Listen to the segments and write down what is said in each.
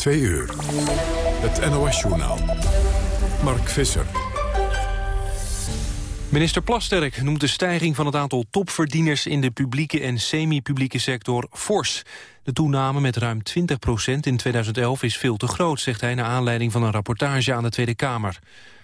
Twee uur. Het NOS-journaal. Mark Visser. Minister Plasterk noemt de stijging van het aantal topverdieners... in de publieke en semi-publieke sector fors. De toename met ruim 20% in 2011 is veel te groot... zegt hij naar aanleiding van een rapportage aan de Tweede Kamer.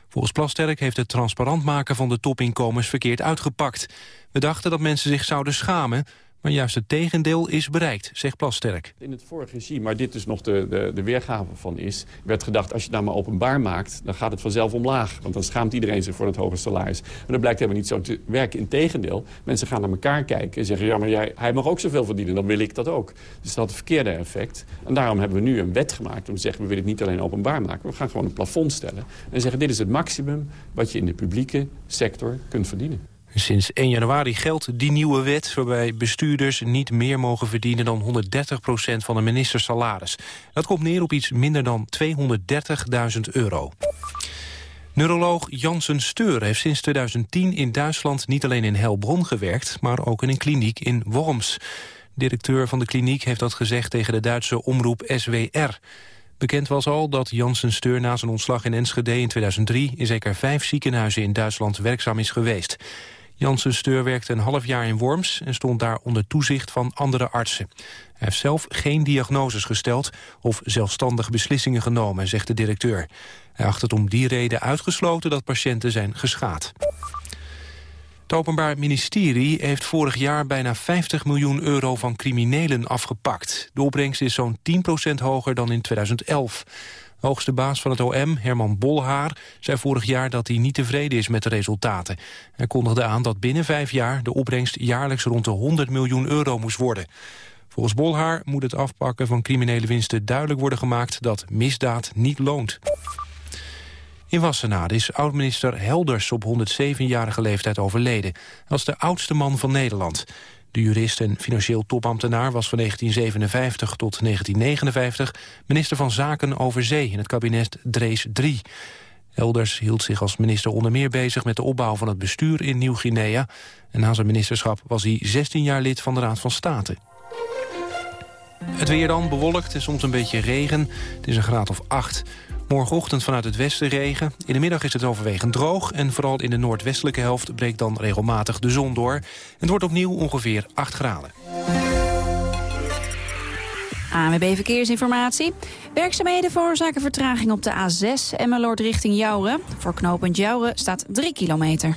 Volgens Plasterk heeft het transparant maken van de topinkomens verkeerd uitgepakt. We dachten dat mensen zich zouden schamen... Maar juist het tegendeel is bereikt, zegt Plasterk. In het vorige regime, maar dit dus nog de, de, de weergave van is... werd gedacht, als je het nou maar openbaar maakt... dan gaat het vanzelf omlaag. Want dan schaamt iedereen zich voor het hoge salaris. Maar dat blijkt helemaal niet zo te werken. Integendeel, mensen gaan naar elkaar kijken en zeggen... ja, maar jij, hij mag ook zoveel verdienen, dan wil ik dat ook. Dus dat had het verkeerde effect. En daarom hebben we nu een wet gemaakt om te zeggen... we willen het niet alleen openbaar maken, we gaan gewoon een plafond stellen... en zeggen, dit is het maximum wat je in de publieke sector kunt verdienen. Sinds 1 januari geldt die nieuwe wet... waarbij bestuurders niet meer mogen verdienen dan 130% van een ministersalaris. Dat komt neer op iets minder dan 230.000 euro. Neuroloog Jansen Steur heeft sinds 2010 in Duitsland niet alleen in Helbron gewerkt... maar ook in een kliniek in Worms. Directeur van de kliniek heeft dat gezegd tegen de Duitse omroep SWR. Bekend was al dat Jansen Steur na zijn ontslag in Enschede in 2003... in zeker vijf ziekenhuizen in Duitsland werkzaam is geweest. Janssen Steur werkte een half jaar in Worms... en stond daar onder toezicht van andere artsen. Hij heeft zelf geen diagnoses gesteld of zelfstandige beslissingen genomen, zegt de directeur. Hij acht het om die reden uitgesloten dat patiënten zijn geschaad. Het Openbaar Ministerie heeft vorig jaar bijna 50 miljoen euro van criminelen afgepakt. De opbrengst is zo'n 10% hoger dan in 2011. Hoogste baas van het OM, Herman Bolhaar, zei vorig jaar dat hij niet tevreden is met de resultaten. Hij kondigde aan dat binnen vijf jaar de opbrengst jaarlijks rond de 100 miljoen euro moest worden. Volgens Bolhaar moet het afpakken van criminele winsten duidelijk worden gemaakt dat misdaad niet loont. In Wassenaar is oud-minister Helders op 107-jarige leeftijd overleden. Was de oudste man van Nederland. De jurist en financieel topambtenaar was van 1957 tot 1959 minister van Zaken over Zee in het kabinet Drees III. Elders hield zich als minister onder meer bezig met de opbouw van het bestuur in Nieuw-Guinea. En na zijn ministerschap was hij 16 jaar lid van de Raad van State. Het weer dan bewolkt en soms een beetje regen. Het is een graad of 8. Morgenochtend vanuit het westen regen. In de middag is het overwegend droog... en vooral in de noordwestelijke helft breekt dan regelmatig de zon door. Het wordt opnieuw ongeveer 8 graden. ANWB Verkeersinformatie. Werkzaamheden veroorzaken vertraging op de A6 Emmeloord richting Jouren. Voor knooppunt Jouren staat 3 kilometer.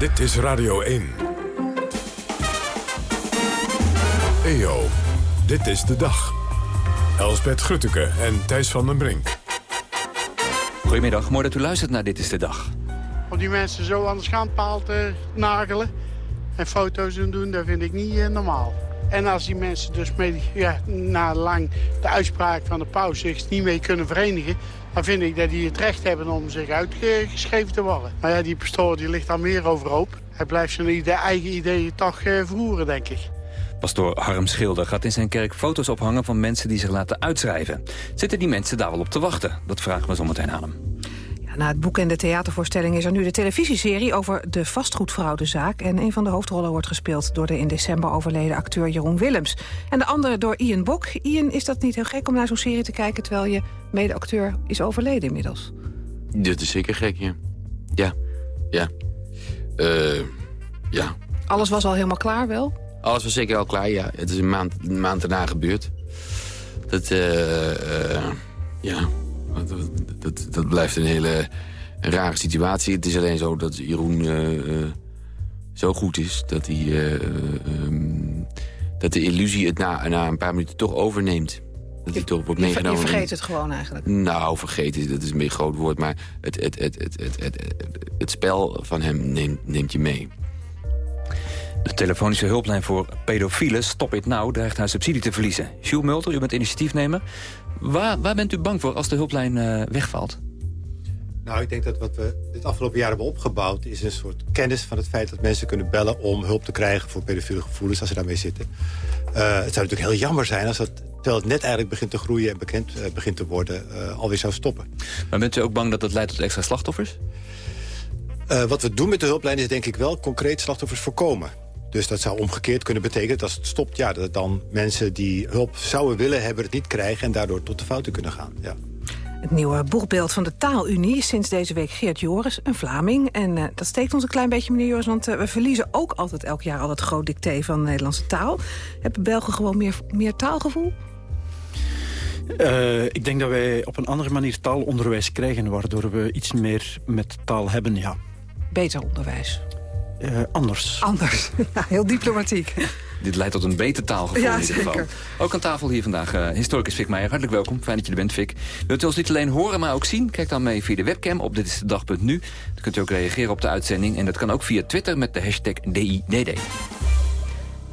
Dit is Radio 1. EO, dit is de dag. Elsbeth Grutteke en Thijs van den Brink. Goedemiddag, mooi dat u luistert naar Dit is de Dag. Om die mensen zo aan de schandpaal te nagelen en foto's te doen, dat vind ik niet eh, normaal. En als die mensen dus mee, ja, na lang de uitspraak van de paus zich niet mee kunnen verenigen... dan vind ik dat die het recht hebben om zich uitgeschreven te worden. Maar ja, die pastoor die ligt daar meer overhoop. Hij blijft zijn eigen ideeën toch uh, vervoeren, denk ik. Pastoor Harm Schilder gaat in zijn kerk foto's ophangen van mensen die zich laten uitschrijven. Zitten die mensen daar wel op te wachten? Dat vragen we zometeen aan hem. Na het boek en de theatervoorstelling is er nu de televisieserie over de vastgoedfraudezaak. En een van de hoofdrollen wordt gespeeld door de in december overleden acteur Jeroen Willems. En de andere door Ian Bok. Ian, is dat niet heel gek om naar zo'n serie te kijken terwijl je mede-acteur is overleden inmiddels? Dat is zeker gek, ja. Ja, ja. Uh, ja. Alles was al helemaal klaar wel? Alles was zeker al klaar, ja. Het is een maand, een maand daarna gebeurd. Dat, uh, uh, ja, dat, dat, dat, blijft een hele rare situatie. Het is alleen zo dat Jeroen zo goed is... dat, hij, um, dat de illusie het na, na een paar minuten toch overneemt. Dat hij toch wordt meegenomen. Je vergeet het gewoon eigenlijk. Nou, vergeten, dat is een meer groot woord. Maar het, het, het, het, het, het, het, spel van hem neemt, neemt je mee. De telefonische hulplijn voor pedofielen, Stop It Now, dreigt haar subsidie te verliezen. Jules Mulder, u bent initiatiefnemer. Waar, waar bent u bang voor als de hulplijn uh, wegvalt? Nou, ik denk dat wat we dit afgelopen jaar hebben opgebouwd... is een soort kennis van het feit dat mensen kunnen bellen... om hulp te krijgen voor pedofiele gevoelens als ze daarmee zitten. Uh, het zou natuurlijk heel jammer zijn als dat, terwijl het net eigenlijk begint te groeien... en bekend uh, begint te worden, uh, alweer zou stoppen. Maar bent u ook bang dat dat leidt tot extra slachtoffers? wat we doen met de hulplijn is denk ik wel concreet slachtoffers voorkomen. Dus dat zou omgekeerd kunnen betekenen dat als het stopt... Ja, dat dan mensen die hulp zouden willen hebben het niet krijgen... en daardoor tot de fouten kunnen gaan. Ja. Het nieuwe boegbeeld van de Taalunie is sinds deze week Geert Joris, een Vlaming. En uh, dat steekt ons een klein beetje, meneer Joris, want uh, we verliezen ook altijd elk jaar al het groot dicté van de Nederlandse taal. Hebben Belgen gewoon meer, meer taalgevoel? Uh, ik denk dat wij op een andere manier taalonderwijs krijgen... waardoor we iets meer met taal hebben, ja. Beter onderwijs? Uh, anders. Anders, ja, heel diplomatiek. Dit leidt tot een beter taalgevoel ja, in ieder geval. Zeker. Ook aan tafel hier vandaag uh, historicus Fik Meijer. Hartelijk welkom, fijn dat je er bent, Fik. Wilt u ons niet alleen horen, maar ook zien? Kijk dan mee via de webcam op Dit is de Dag.nu. Dan kunt u ook reageren op de uitzending. En dat kan ook via Twitter met de hashtag DIDD.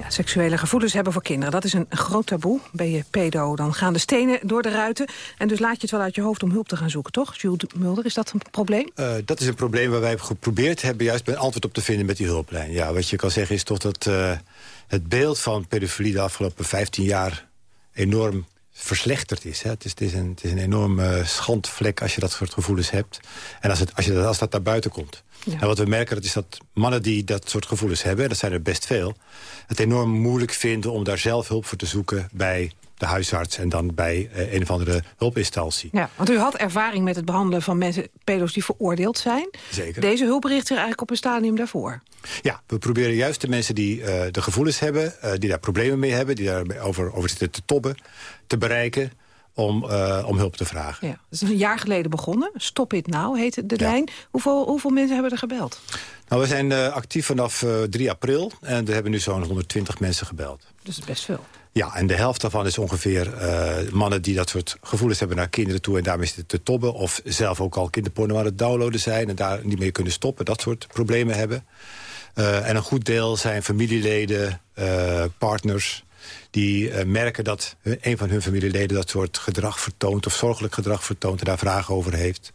Seksuele gevoelens hebben voor kinderen, dat is een groot taboe. Ben je pedo, dan gaan de stenen door de ruiten. En dus laat je het wel uit je hoofd om hulp te gaan zoeken, toch? Jules Mulder, is dat een probleem? Uh, dat is een probleem waar wij geprobeerd hebben... juist een antwoord op te vinden met die hulplijn. Ja, wat je kan zeggen is toch dat... Uh, het beeld van pedofilie de afgelopen 15 jaar enorm verslechterd is. Hè. Het, is het, is een, het is een enorme schandvlek als je dat soort gevoelens hebt. En als, het, als, je als dat naar buiten komt. Ja. En wat we merken dat is dat mannen die dat soort gevoelens hebben... dat zijn er best veel... het enorm moeilijk vinden om daar zelf hulp voor te zoeken... bij de huisarts en dan bij uh, een of andere hulpinstantie. Ja, want u had ervaring met het behandelen van mensen, pedo's die veroordeeld zijn. Zeker. Deze hulp richt zich eigenlijk op een stadium daarvoor. Ja, we proberen juist de mensen die uh, de gevoelens hebben... Uh, die daar problemen mee hebben, die daar over, over zitten te tobben... te bereiken om, uh, om hulp te vragen. Ja, dat is een jaar geleden begonnen. Stop It Now heet de ja. lijn. Hoeveel, hoeveel mensen hebben er gebeld? Nou, we zijn uh, actief vanaf uh, 3 april. En we hebben nu zo'n 120 mensen gebeld. Dus best veel. Ja, en de helft daarvan is ongeveer uh, mannen die dat soort gevoelens hebben naar kinderen toe... en daarmee zitten te tobben. Of zelf ook al kinderporno aan het downloaden zijn... en daar niet meer kunnen stoppen, dat soort problemen hebben. Uh, en een goed deel zijn familieleden, uh, partners die uh, merken dat een van hun familieleden dat soort gedrag vertoont... of zorgelijk gedrag vertoont en daar vragen over heeft.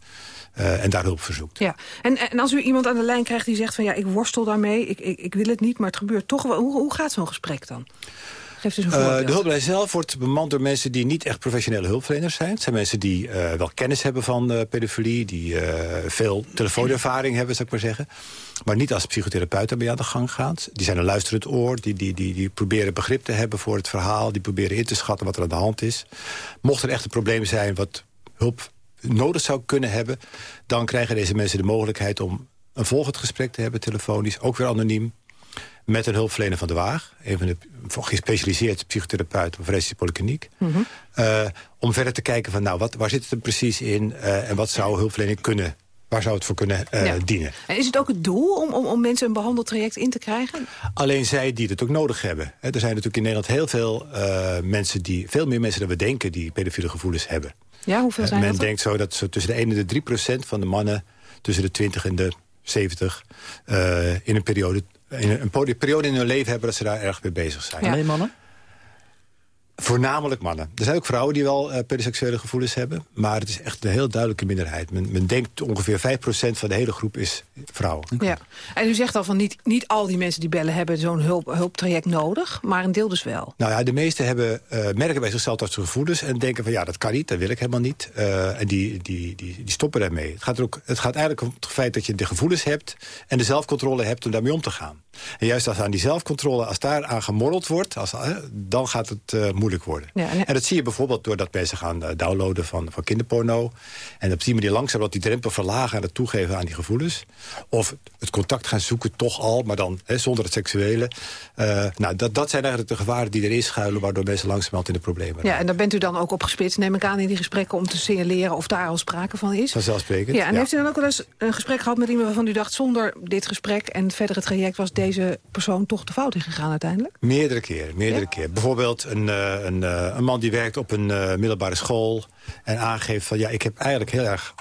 Uh, en daar hulp verzoekt. Ja. En, en als u iemand aan de lijn krijgt die zegt van... ja, ik worstel daarmee, ik, ik, ik wil het niet, maar het gebeurt toch. Hoe, hoe gaat zo'n gesprek dan? Geef een uh, de hulplijn zelf wordt bemand door mensen die niet echt professionele hulpverleners zijn. Het zijn mensen die uh, wel kennis hebben van uh, pedofilie... die veel telefoonervaring hebben, zou ik maar zeggen. Maar niet als psychotherapeut aan de gang gaan. Die zijn een luisterend oor, die, die, die, die proberen begrip te hebben voor het verhaal... die proberen in te schatten wat er aan de hand is. Mocht er echt een probleem zijn wat hulp nodig zou kunnen hebben... dan krijgen deze mensen de mogelijkheid om een volgend gesprek te hebben, telefonisch. Ook weer anoniem, met een hulpverlener van de Waag. Een van de gespecialiseerd psychotherapeut van Vreselijke Polykliniek. Mm -hmm. uh, om verder te kijken van, nou, wat, waar zit het er precies in... Uh, en wat zou hulpverlening kunnen waar zou het voor kunnen uh, ja. dienen. En is het ook het doel om, om, om mensen een behandeltraject in te krijgen? Alleen zij die het ook nodig hebben. He, er zijn natuurlijk in Nederland heel veel uh, mensen die... veel meer mensen dan we denken die pedofiele gevoelens hebben. Ja, hoeveel zijn uh, Men dat denkt zo dat zo tussen de 1 en de 3 procent van de mannen... tussen de 20 en de 70 in een periode... in een, een, periode in hun leven hebben dat ze daar erg mee bezig zijn. Ja. Alleen mannen? Voornamelijk mannen. Er zijn ook vrouwen die wel uh, pedoseksuele gevoelens hebben. Maar het is echt een heel duidelijke minderheid. Men, men denkt ongeveer 5% van de hele groep is vrouwen. Ja. En u zegt al van niet, niet al die mensen die bellen hebben zo'n hulp, hulptraject nodig. Maar een deel dus wel. Nou ja, de meesten hebben, uh, merken bij zichzelf dat ze gevoelens. En denken van ja, dat kan niet, dat wil ik helemaal niet. Uh, en die, die, die, die stoppen daarmee. Het gaat, er ook, het gaat eigenlijk om het feit dat je de gevoelens hebt. En de zelfcontrole hebt om daarmee om te gaan. En juist als aan die zelfcontrole, als daar aan gemorreld wordt... Als, dan gaat het moeilijk worden. Ja, en... dat zie je bijvoorbeeld doordat mensen gaan uh, downloaden van, van kinderporno. En op die manier langzaam wat die drempel verlagen... en het toegeven aan die gevoelens. Of het contact gaan zoeken toch al, maar dan zonder het seksuele. Uh, nou, dat, dat zijn eigenlijk de gevaren die erin schuilen... waardoor mensen langzamerhand in de problemen Ja, en daar bent u dan ook op gespitst, neem ik aan, in die gesprekken... om te signaleren of daar al sprake van is? Vanzelfsprekend. Ja, en heeft u dan ook wel eens een gesprek gehad met iemand waarvan u dacht... zonder dit gesprek en verder het traject was deze persoon toch de fout ingegaan uiteindelijk? Meerdere keren, meerdere keren. Bijvoorbeeld een, een, een man die werkt op een uh, middelbare school... en aangeeft van ja, ik heb eigenlijk heel erg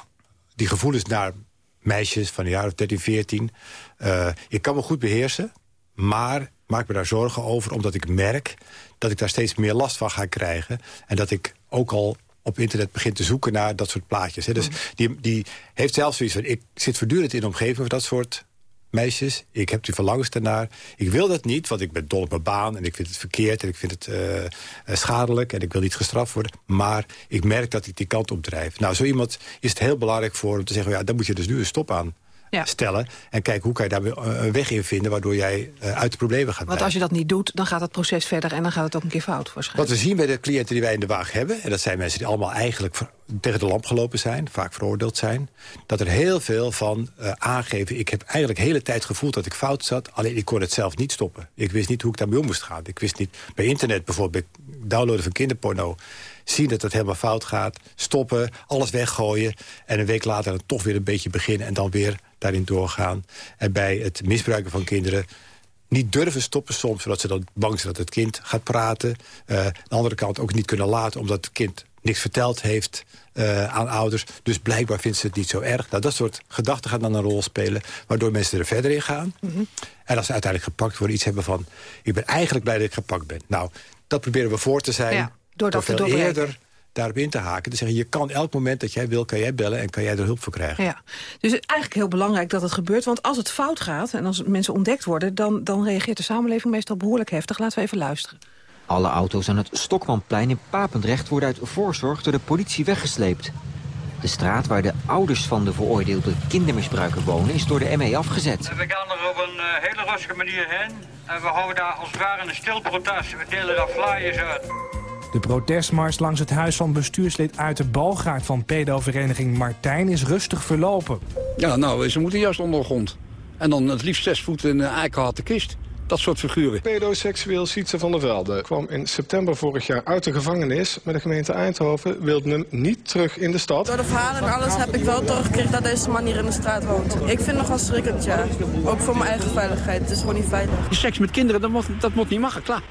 die gevoelens naar meisjes van een jaar of 13, 14. Uh, ik kan me goed beheersen, maar maak me daar zorgen over... omdat ik merk dat ik daar steeds meer last van ga krijgen... en dat ik ook al op internet begin te zoeken naar dat soort plaatjes. Hè. Dus mm. die, die heeft zelfs zoiets van... ik zit voortdurend in de omgeving van dat soort meisjes. Ik heb die verlangens daarnaar. Ik wil dat niet, want ik ben dol op mijn baan... en ik vind het verkeerd en ik vind het uh, schadelijk... en ik wil niet gestraft worden. Maar ik merk dat ik die kant op drijf. Nou, zo iemand is het heel belangrijk voor om te zeggen... ja, dan moet je dus nu een stop aan ja. stellen. En kijken hoe kan je daar een weg in vinden... waardoor jij uh, uit de problemen gaat Want als je dat niet doet, dan gaat het proces verder... en dan gaat het ook een keer fout waarschijnlijk. Wat we zien bij de cliënten die wij in de waag hebben... en dat zijn mensen die allemaal eigenlijk tegen de lamp gelopen zijn... vaak veroordeeld zijn... dat er heel veel van uh, aangeven... ik heb eigenlijk de hele tijd gevoeld dat ik fout zat... alleen ik kon het zelf niet stoppen. Ik wist niet hoe ik daarmee om moest gaan. Ik wist niet, bij internet bijvoorbeeld, bij downloaden van kinderporno zien dat het helemaal fout gaat, stoppen, alles weggooien... en een week later dan toch weer een beetje beginnen... en dan weer daarin doorgaan. En bij het misbruiken van kinderen niet durven stoppen soms... zodat ze dan bang zijn dat het kind gaat praten. Uh, aan de andere kant ook niet kunnen laten... omdat het kind niks verteld heeft uh, aan ouders. Dus blijkbaar vindt ze het niet zo erg. Nou, dat soort gedachten gaan dan een rol spelen... waardoor mensen er verder in gaan. Mm -hmm. En als ze uiteindelijk gepakt worden, iets hebben van... ik ben eigenlijk blij dat ik gepakt ben. Nou, dat proberen we voor te zijn. Ja, door dat te eerder daarop in te haken. Te zeggen, je kan elk moment dat jij wil, kan jij bellen... en kan jij er hulp voor krijgen. Ja. Dus het is eigenlijk heel belangrijk dat het gebeurt. Want als het fout gaat en als mensen ontdekt worden... dan, dan reageert de samenleving meestal behoorlijk heftig. Laten we even luisteren. Alle auto's aan het Stokmanplein in Papendrecht... worden uit voorzorg door de politie weggesleept. De straat waar de ouders van de veroordeelde kindermisbruiker wonen... is door de ME afgezet. We gaan er op een uh, hele rustige manier heen. En we houden daar als het ware een stil protest. We delen daar flyers uit. De protestmars langs het huis van bestuurslid uit de Balgaard van pedovereniging Martijn is rustig verlopen. Ja, nou, ze moeten juist onder de grond. En dan het liefst zes voet in een eikenhouten kist. Dat soort figuren. Pedoseksueel Sietse van der Velde kwam in september vorig jaar uit de gevangenis... met de gemeente Eindhoven wilde hem niet terug in de stad. Door de verhalen en alles heb ik wel teruggekregen dat deze man hier in de straat woont. Ik vind het nogal schrikkend, ja. Ook voor mijn eigen veiligheid. Het is gewoon niet veilig. Seks met kinderen, dat moet, dat moet niet mag, klaar.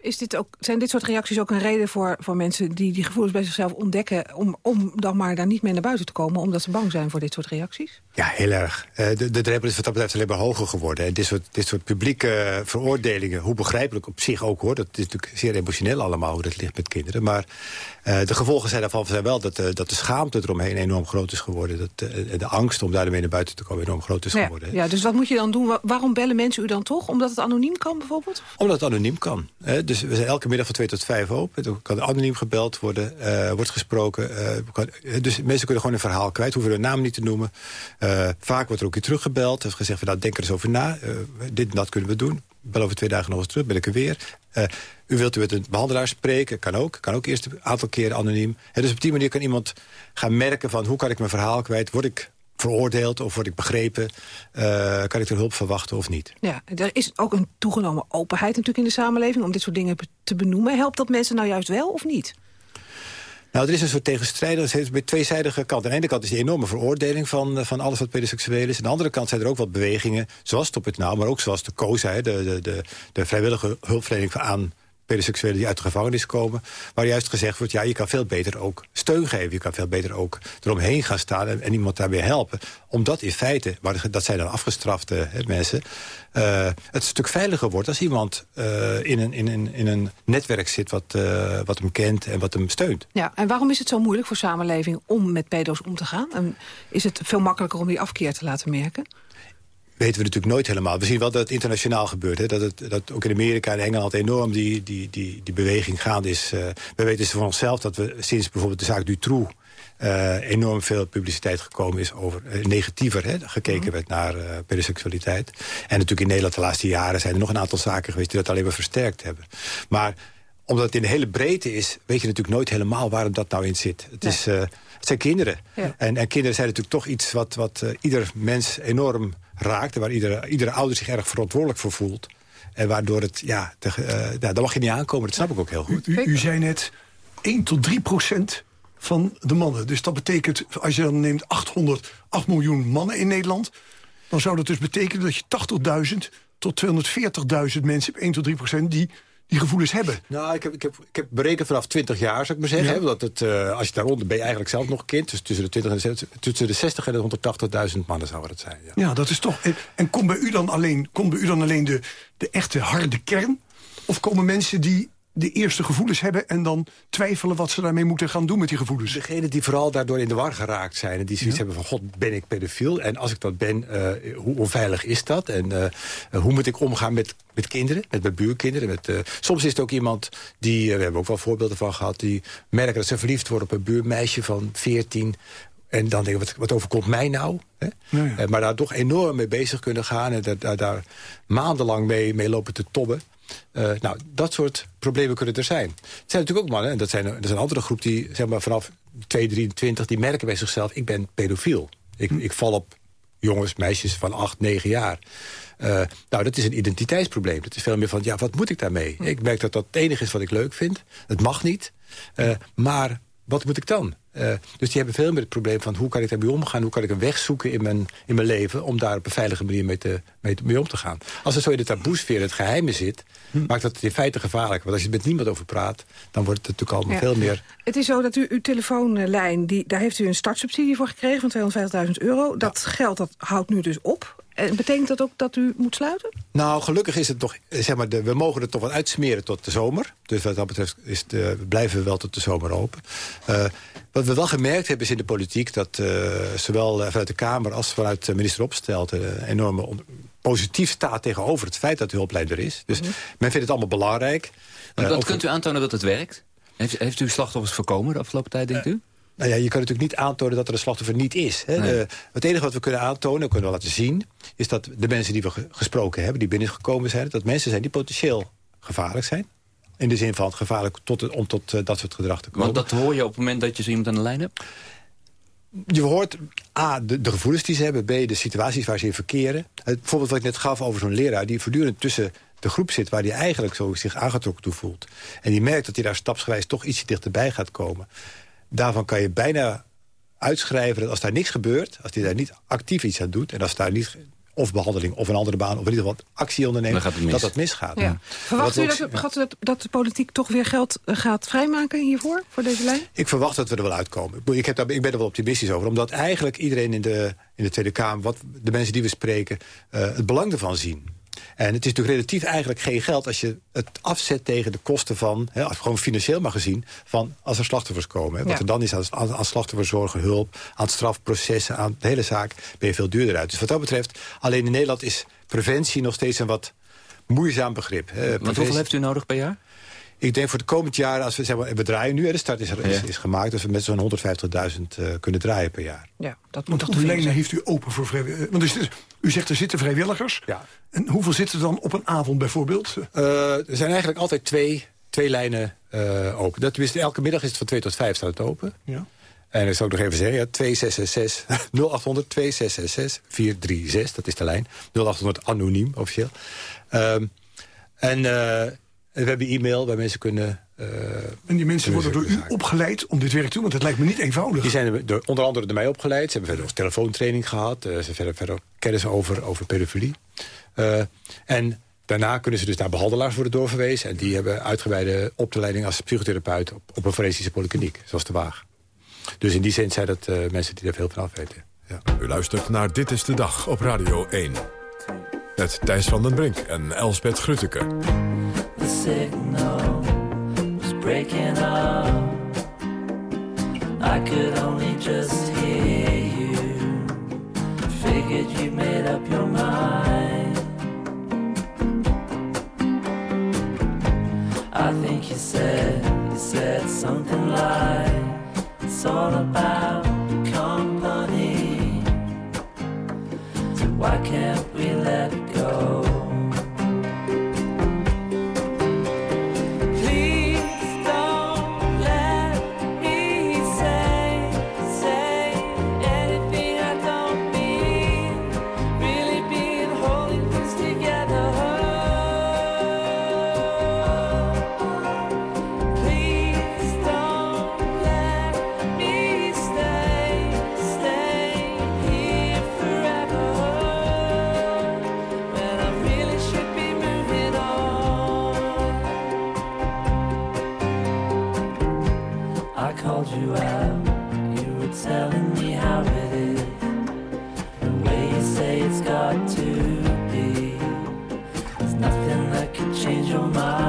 Is dit ook, zijn dit soort reacties ook een reden voor, voor mensen die die gevoelens bij zichzelf ontdekken... Om, om dan maar daar niet meer naar buiten te komen... omdat ze bang zijn voor dit soort reacties? Ja, heel erg. Uh, de, de drempel is wat dat betreft alleen maar hoger geworden. En dit soort, dit soort publieke veroordelingen, hoe begrijpelijk op zich ook hoor... dat is natuurlijk zeer emotioneel allemaal hoe dat ligt met kinderen. Maar uh, de gevolgen zijn daarvan zijn wel dat, de, dat de schaamte eromheen enorm groot is geworden. Dat de angst om daarmee naar buiten te komen enorm groot is geworden. Ja, dus wat moet je dan doen? Waarom bellen mensen u dan toch? Omdat het anoniem kan bijvoorbeeld? Omdat het anoniem kan. Dus we zijn elke middag van 2 tot 5 open. Er kan anoniem gebeld worden, uh, wordt gesproken. Kan, dus mensen kunnen gewoon een verhaal kwijt. Hoeven hun naam niet te noemen. vaak wordt er ook weer teruggebeld. Heeft gezegd, van, nou, denk er eens over na. dit en dat kunnen we doen. Bel over twee dagen nog eens terug, ben ik er weer. U wilt u met een behandelaar spreken, kan ook. Kan ook eerst een aantal keren anoniem. Dus op die manier kan iemand gaan merken van... hoe kan ik mijn verhaal kwijt? Word ik veroordeeld of word ik begrepen? Uh, kan ik er hulp verwachten of niet? Ja, er is ook een toegenomen openheid natuurlijk in de samenleving... om dit soort dingen te benoemen. Helpt dat mensen nou juist wel of niet? Nou, er is een soort tegenstrijdig, bij tweezijdige kant. Aan de ene kant is die enorme veroordeling van, van alles wat pedoseksueel is. Aan de andere kant zijn er ook wat bewegingen, zoals Stop het Nou... maar ook zoals de COSA, de, de, de, de vrijwillige hulpverlening aan pedoseksuelen die uit de gevangenis komen... waar juist gezegd wordt, ja, je kan veel beter ook steun geven. Je kan veel beter ook eromheen gaan staan en, iemand daarbij helpen. Omdat in feite, dat zijn dan afgestrafte mensen... Uh, het stuk veiliger wordt als iemand uh, in, een, in, een, in een netwerk zit... Wat, uh, wat hem kent en wat hem steunt. Ja, en waarom is het zo moeilijk voor samenleving om met pedo's om te gaan? Is het veel makkelijker om die afkeer te laten merken? Weten we natuurlijk nooit helemaal. We zien wel dat het internationaal gebeurt. Hè? Dat, het, dat ook in Amerika en Engeland enorm die, die, die, die beweging gaande is. Uh, we weten van onszelf dat we sinds bijvoorbeeld de zaak Dutroux... Uh, enorm veel publiciteit gekomen is over uh, negatiever hè, gekeken mm. werd naar pedoseksualiteit. En natuurlijk in Nederland de laatste jaren zijn er nog een aantal zaken geweest die dat alleen maar versterkt hebben. Maar omdat het in de hele breedte is, weet je natuurlijk nooit helemaal waarom dat nou in zit. Het, is, het zijn kinderen. Ja. En, en, kinderen zijn natuurlijk toch iets wat, wat ieder mens enorm raakt... waar iedere, iedere ouder zich erg verantwoordelijk voor voelt. En waardoor het, ja, te, uh, daar mag je niet aankomen. Dat snap ik ook heel goed. U, u, zei net 1 tot 3 procent van de mannen. Dus dat betekent, als je dan neemt 800, 8 miljoen mannen in Nederland... dan zou dat dus betekenen dat je 80.000 tot 240.000 mensen... 1 tot 3 procent, die die gevoelens hebben. Nou, ik heb, ik heb, ik heb berekend vanaf 20 jaar, zou ik maar zeggen. Ja. Dat het, uh, als je daaronder ben je eigenlijk zelf nog kind. Dus tussen de, 20 en de, tussen de 60 en de 180.000 mannen zou het zijn. Ja. ja, dat is toch... En, en komt bij u dan alleen, komt bij u dan alleen de, de echte harde kern? Of komen mensen die de eerste gevoelens hebben... en dan twijfelen wat ze daarmee moeten gaan doen met die gevoelens. Degenen die vooral daardoor in de war geraakt zijn... en die zoiets ja. hebben van, god, ben ik pedofiel? En als ik dat ben, uh, hoe onveilig is dat? En uh, hoe moet ik omgaan met, met kinderen, met mijn buurkinderen? Met, uh, soms is het ook iemand die, we hebben ook wel voorbeelden van gehad... die merken dat ze verliefd worden op een buurmeisje van 14... En dan denk ik, wat, wat overkomt mij nou? Hè? Ja. maar daar toch enorm mee bezig kunnen gaan... en daar, daar, daar maandenlang mee, mee lopen te tobben. Uh, nou, dat soort problemen kunnen er zijn. Het zijn natuurlijk ook mannen, en dat zijn, dat is een andere groep... die zeg maar, vanaf 223, die merken bij zichzelf... ik ben pedofiel. Ik, hm. ik val op jongens, meisjes van 8, 9 jaar. Uh, nou, dat is een identiteitsprobleem. Dat is veel meer van, ja, wat moet ik daarmee? Hm. Ik merk dat dat het enige is wat ik leuk vind. Het mag niet. Uh, maar wat moet ik dan? Uh, dus die hebben veel meer het probleem van hoe kan ik daarmee omgaan... hoe kan ik een weg zoeken in mijn, in mijn leven... om daar op een veilige manier mee, te, mee, om te gaan. Als het zo in de taboesfeer het geheime zit... Hm. maakt dat het in feite gevaarlijk. Want als je er met niemand over praat... dan wordt het natuurlijk allemaal ja. veel meer... Het is zo dat u uw telefoonlijn... Die, daar heeft u een startsubsidie voor gekregen van 250.000 euro. Dat ja. geld dat houdt nu dus op. En betekent dat ook dat u moet sluiten? Nou, gelukkig is het toch, zeg maar, de, we mogen er toch wat uitsmeren tot de zomer. Dus wat dat betreft is de, blijven we wel tot de zomer open. Uh, wat we wel gemerkt hebben is in de politiek... dat uh, zowel vanuit de Kamer als vanuit minister Opstelt... een enorme positief staat tegenover het feit dat de hulplijn er is. Dus mm -hmm. men vindt het allemaal belangrijk. Wat kunt u aantonen dat het werkt? Heeft, heeft u slachtoffers voorkomen de afgelopen tijd, denkt u? Nou ja, je kan natuurlijk niet aantonen dat er een slachtoffer niet is. Hè. Nee. De, het enige wat we kunnen aantonen, kunnen we laten zien... is dat de mensen die we gesproken hebben, die binnengekomen zijn... dat mensen zijn die potentieel gevaarlijk zijn. In de zin van gevaarlijk tot, om tot uh, dat soort gedrag te komen. Want dat hoor je op het moment dat je zo iemand aan de lijn hebt? Je hoort A, de, de, gevoelens die ze hebben. B, de situaties waar ze in verkeren. Het voorbeeld wat ik net gaf over zo'n leraar... die voortdurend tussen de groep zit waar hij eigenlijk zo zich aangetrokken toe voelt. En die merkt dat hij daar stapsgewijs toch ietsje dichterbij gaat komen daarvan kan je bijna uitschrijven dat als daar niks gebeurt... als hij daar niet actief iets aan doet... en als daar niet of behandeling of een andere baan... of in ieder geval actie onderneemt, dat dat misgaat. Ja. Verwacht u dat, ook... dat, dat, de politiek toch weer geld uh, gaat vrijmaken hiervoor, voor deze lijn? Ik verwacht dat we er wel uitkomen. Ik, heb daar, ik ben er wel optimistisch over. Omdat eigenlijk iedereen in de, in de Tweede Kamer... Wat, de mensen die we spreken, uh, het belang ervan zien. En het is natuurlijk relatief eigenlijk geen geld... als je het afzet tegen de kosten van, hè, gewoon financieel maar gezien... van als er slachtoffers komen. Hè. Wat ja. er dan is aan, aan slachtofferzorgen, hulp, aan strafprocessen... aan de hele zaak, ben je veel duurder uit. Dus wat dat betreft, alleen in Nederland is preventie nog steeds een wat moeizaam begrip. Hè. Want hoeveel heeft u nodig per jaar? Ik denk voor het komend jaar, als we, zeg maar, we draaien nu, de start is, is, is, gemaakt... dus we met zo'n 150.000 uh, kunnen draaien per jaar. Ja, dat moet Want hoeveel lijnen heeft u open voor vrijwilligers? Want dus, u zegt er zitten vrijwilligers. Ja. En hoeveel zitten er dan op een avond bijvoorbeeld? Uh, er zijn eigenlijk altijd twee, twee lijnen uh, open. Dat, tenminste, elke middag is het van 2 tot 5 staat het open. Ja. En ik zou ook nog even zeggen, ja, 2666 0800 2666 436, dat is de lijn. 0800 anoniem, officieel. Um, en... En we hebben e-mail waar mensen kunnen... Uh, en die mensen worden door u opgeleid om dit werk te doen? Want het lijkt me niet eenvoudig. Die zijn door, onder andere door mij opgeleid. Ze hebben verder ook telefoontraining gehad. Uh, ze hebben verder, verder kennis over, over pedofilie. Uh, en Daarna kunnen ze dus naar behandelaars worden doorverwezen... en die hebben uitgebreide opleiding als psychotherapeut... op, op een forensische polykliniek, zoals de Waag. Dus in die zin zijn dat uh, mensen die er veel van af weten. Ja. U luistert naar Dit is de Dag op Radio 1. Met Thijs van den Brink en Elsbeth Grutteke. Signal was breaking up. I could only just hear you. Figured you made up your mind. I think you said, you said something like, it's all about company. So why can't we let go? Your mind.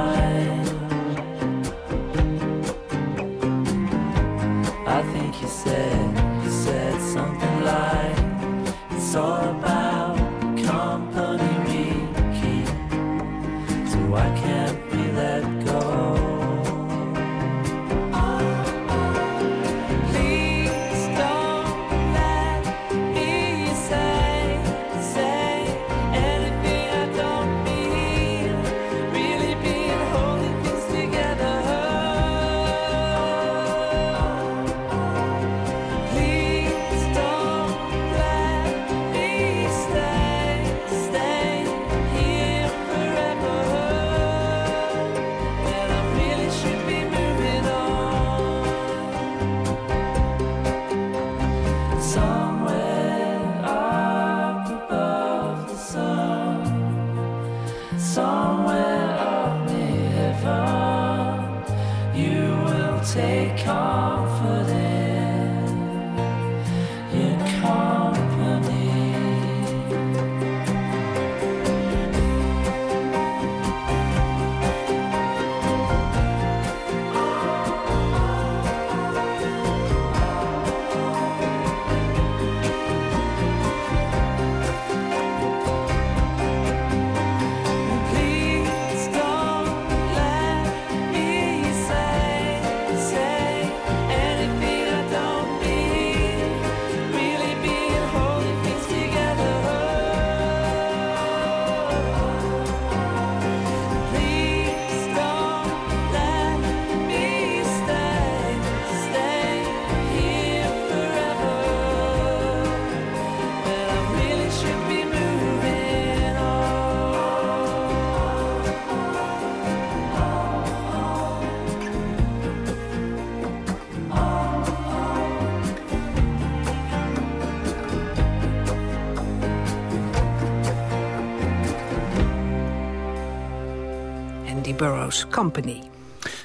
Company.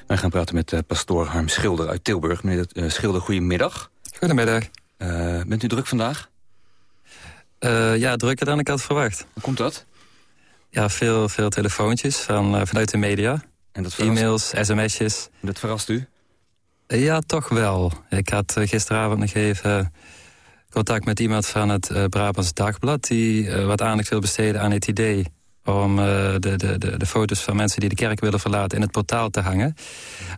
Wij gaan praten met uh, pastoor Harm Schilder uit Tilburg. Meneer uh, Schilder, goedemiddag. Goedemiddag. Uh, bent u druk vandaag? Uh, ja, drukker dan ik had verwacht. Hoe komt dat? Ja, veel, veel telefoontjes van, uh, vanuit de media. En dat E-mails, sms'jes. Dat verrast u? ja, toch wel. Ik had gisteravond nog even contact met iemand van het Brabants Dagblad... die wat aandacht wil besteden aan het idee om uh, de, de, de, de, foto's van mensen die de kerk willen verlaten in het portaal te hangen.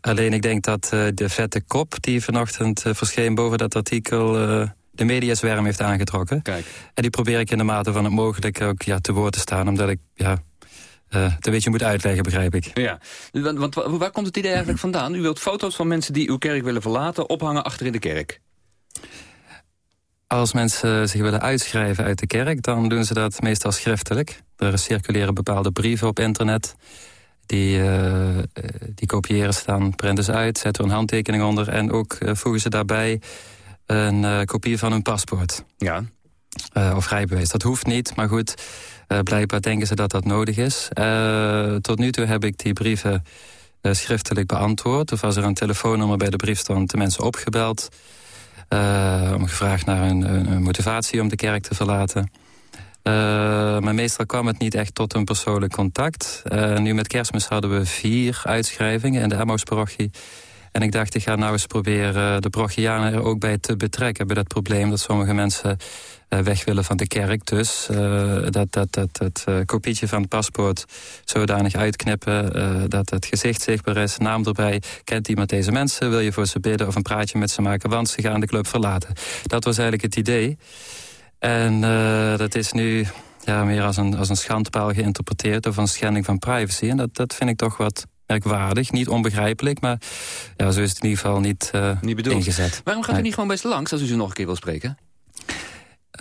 Alleen ik denk dat uh, de vette kop die vanochtend uh, verscheen boven dat artikel... de mediazwerm heeft aangetrokken. Kijk. En die probeer ik in de mate van het mogelijk ook ja, te woord te staan. Omdat ik ja, het een beetje moet uitleggen, begrijp ik. Ja, want, want waar komt het idee eigenlijk vandaan? U wilt foto's van mensen die uw kerk willen verlaten... ophangen achter in de kerk. Als mensen zich willen uitschrijven uit de kerk... dan doen ze dat meestal schriftelijk. Er circuleren bepaalde brieven op internet. Die, uh, die kopiëren ze dan, printen ze uit, zetten er een handtekening onder... en ook uh, voegen ze daarbij een kopie van hun paspoort. Ja. Of rijbewijs. Dat hoeft niet, maar goed, blijkbaar denken ze dat dat nodig is. Tot nu toe heb ik die brieven schriftelijk beantwoord. Of als er een telefoonnummer bij de brief stond, de mensen opgebeld. Om gevraagd naar een, motivatie om de kerk te verlaten. maar meestal kwam het niet echt tot een persoonlijk contact. nu met kerstmis hadden we vier uitschrijvingen in de Emmaus-parochie. En ik dacht, ik ga nou eens proberen de parochianen er ook bij te betrekken... bij dat probleem dat sommige mensen uh, weg willen van de kerk. Dus uh, dat, dat, dat uh, kopietje van het paspoort zodanig uitknippen... dat het gezicht zichtbaar is, naam erbij. Kent iemand deze mensen? Wil je voor ze bidden of een praatje met ze maken? Want ze gaan de club verlaten. Dat was eigenlijk het idee. En dat is nu ja, meer als een, als een schandpaal geïnterpreteerd... of een schending van privacy. En dat, dat vind ik toch wat merkwaardig. Niet onbegrijpelijk, maar ja, zo is het in ieder geval niet, niet ingezet. Waarom gaat u niet gewoon best langs als u ze nog een keer wil spreken?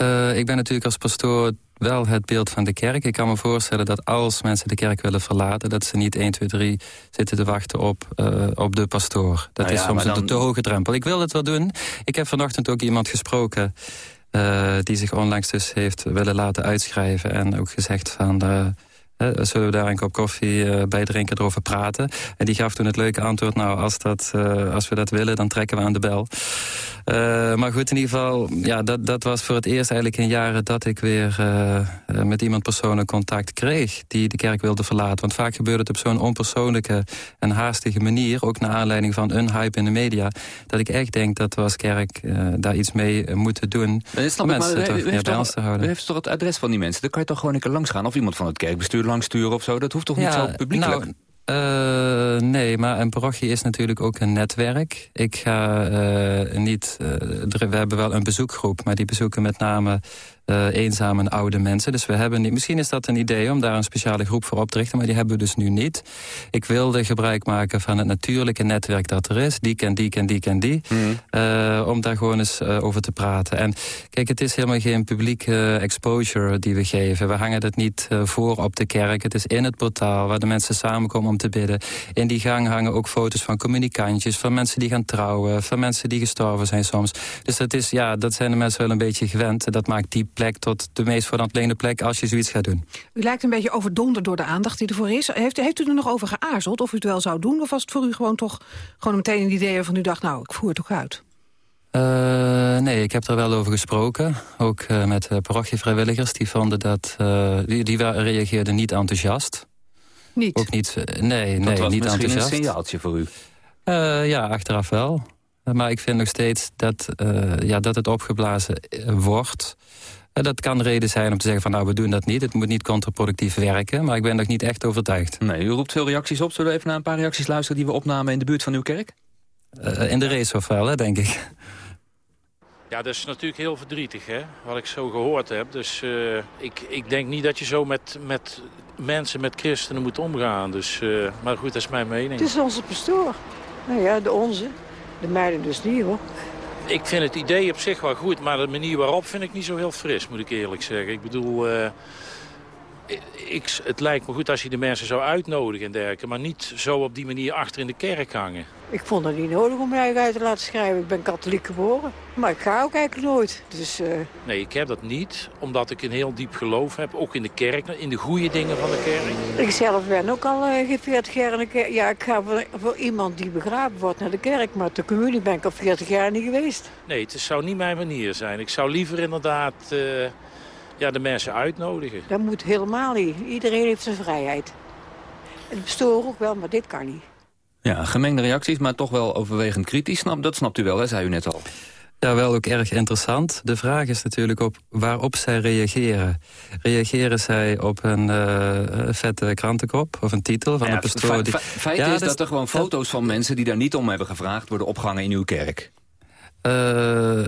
Uh, ik ben natuurlijk als pastoor wel het beeld van de kerk. Ik kan me voorstellen dat als mensen de kerk willen verlaten... dat ze niet 1, 2, 3 zitten te wachten op, uh, op de pastoor. Dat nou ja, is soms dan... een te hoge drempel. Ik wil het wel doen. Ik heb vanochtend ook iemand gesproken... Uh, die zich onlangs dus heeft willen laten uitschrijven... en ook gezegd van... Uh, zullen we daar een kop koffie uh, bij drinken erover praten? En die gaf toen het leuke antwoord... nou, als, dat, uh, als we dat willen, dan trekken we aan de bel. maar goed, in ieder geval... ja, dat, dat was voor het eerst eigenlijk in jaren... dat ik weer met iemand persoonlijk contact kreeg... die de kerk wilde verlaten. Want vaak gebeurde het op zo'n onpersoonlijke en haastige manier... ook naar aanleiding van een hype in de media... dat ik echt denk dat we als kerk daar iets mee moeten doen... om mensen maar, toch bij ons te houden. U heeft toch het adres van die mensen? Dan kan je toch gewoon een keer langs gaan... of iemand van het kerkbestuur langs sturen of zo? Dat hoeft toch niet zo publiekelijk? Nou, uh, nee, maar een parochie is natuurlijk ook een netwerk. Ik ga uh, niet... Uh, we hebben wel een bezoekgroep, maar die bezoeken met name uh, eenzame en oude mensen. Dus we hebben niet, misschien is dat een idee om daar een speciale groep voor op te richten... maar die hebben we dus nu niet. Ik wilde gebruik maken van het natuurlijke netwerk dat er is. Die ken die, ken die, ken die. Mm. Uh, om daar gewoon eens uh, over te praten. En kijk, het is helemaal geen publieke exposure die we geven. We hangen het niet voor op de kerk. Het is in het portaal waar de mensen samenkomen om te bidden. In die gang hangen ook foto's van communicantjes... van mensen die gaan trouwen, van mensen die gestorven zijn soms. Dus dat, is, ja, dat zijn de mensen wel een beetje gewend. Dat maakt die plek tot de meest voorhand plek als je zoiets gaat doen. U lijkt een beetje overdonderd door de aandacht die ervoor is. Heeft, heeft u er nog over geaarzeld of u het wel zou doen? Of was het voor u gewoon toch gewoon meteen een idee van u dacht... nou, ik voer het ook uit? Uh, nee, ik heb er wel over gesproken. Ook uh, met uh, parochievrijwilligers. Die vonden dat. die, die reageerden niet enthousiast. Niet? Ook niet. nee, dat nee, was niet misschien enthousiast. een signaaltje voor u. ja, achteraf wel. Maar ik vind nog steeds dat, ja, dat het opgeblazen wordt. Dat kan reden zijn om te zeggen van nou we doen dat niet. Het moet niet contraproductief werken, maar ik ben nog niet echt overtuigd. Nee, u roept veel reacties op. Zullen we even naar een paar reacties luisteren die we opnamen in de buurt van uw kerk? Uh, in de race of wel, hè, denk ik. Ja, dat is natuurlijk heel verdrietig, hè, wat ik zo gehoord heb. Dus uh, ik, ik denk niet dat je zo met, met mensen, met christenen moet omgaan. Dus, uh, maar goed, dat is mijn mening. Het is onze pastoor. Nou ja, de onze. De meiden dus niet, hoor. Ik vind het idee op zich wel goed, maar de manier waarop vind ik niet zo heel fris, moet ik eerlijk zeggen. Ik bedoel, uh, ik, het lijkt me goed als je de mensen zou uitnodigen en dergelijke, maar niet zo op die manier achter in de kerk hangen. Ik vond het niet nodig om mij uit te laten schrijven. Ik ben katholiek geboren, maar ik ga ook eigenlijk nooit. Dus, uh... Nee, ik heb dat niet, omdat ik een heel diep geloof heb, ook in de kerk, in de goede dingen van de kerk. Ik zelf ben ook al uh, 40 jaar in de kerk. Ja, ik ga voor, voor, iemand die begraven wordt naar de kerk, maar de communie ben ik al 40 jaar niet geweest. Nee, het zou niet mijn manier zijn. Ik zou liever inderdaad... Uh, ja, de mensen uitnodigen. Dat moet helemaal niet. Iedereen heeft zijn vrijheid. Het bestoor ook wel, maar dit kan niet. Ja, gemengde reacties, maar toch wel overwegend kritisch. Snap, dat snapt u wel, hè, zei u net al. Ja, wel ook erg interessant. De vraag is natuurlijk op waarop zij reageren. Reageren zij op een uh, vette krantenkop of een titel van ja, een pastoor? Die... Feit ja, is dat, dat er gewoon foto's van mensen die daar niet om hebben gevraagd... worden opgehangen in uw kerk. Uh,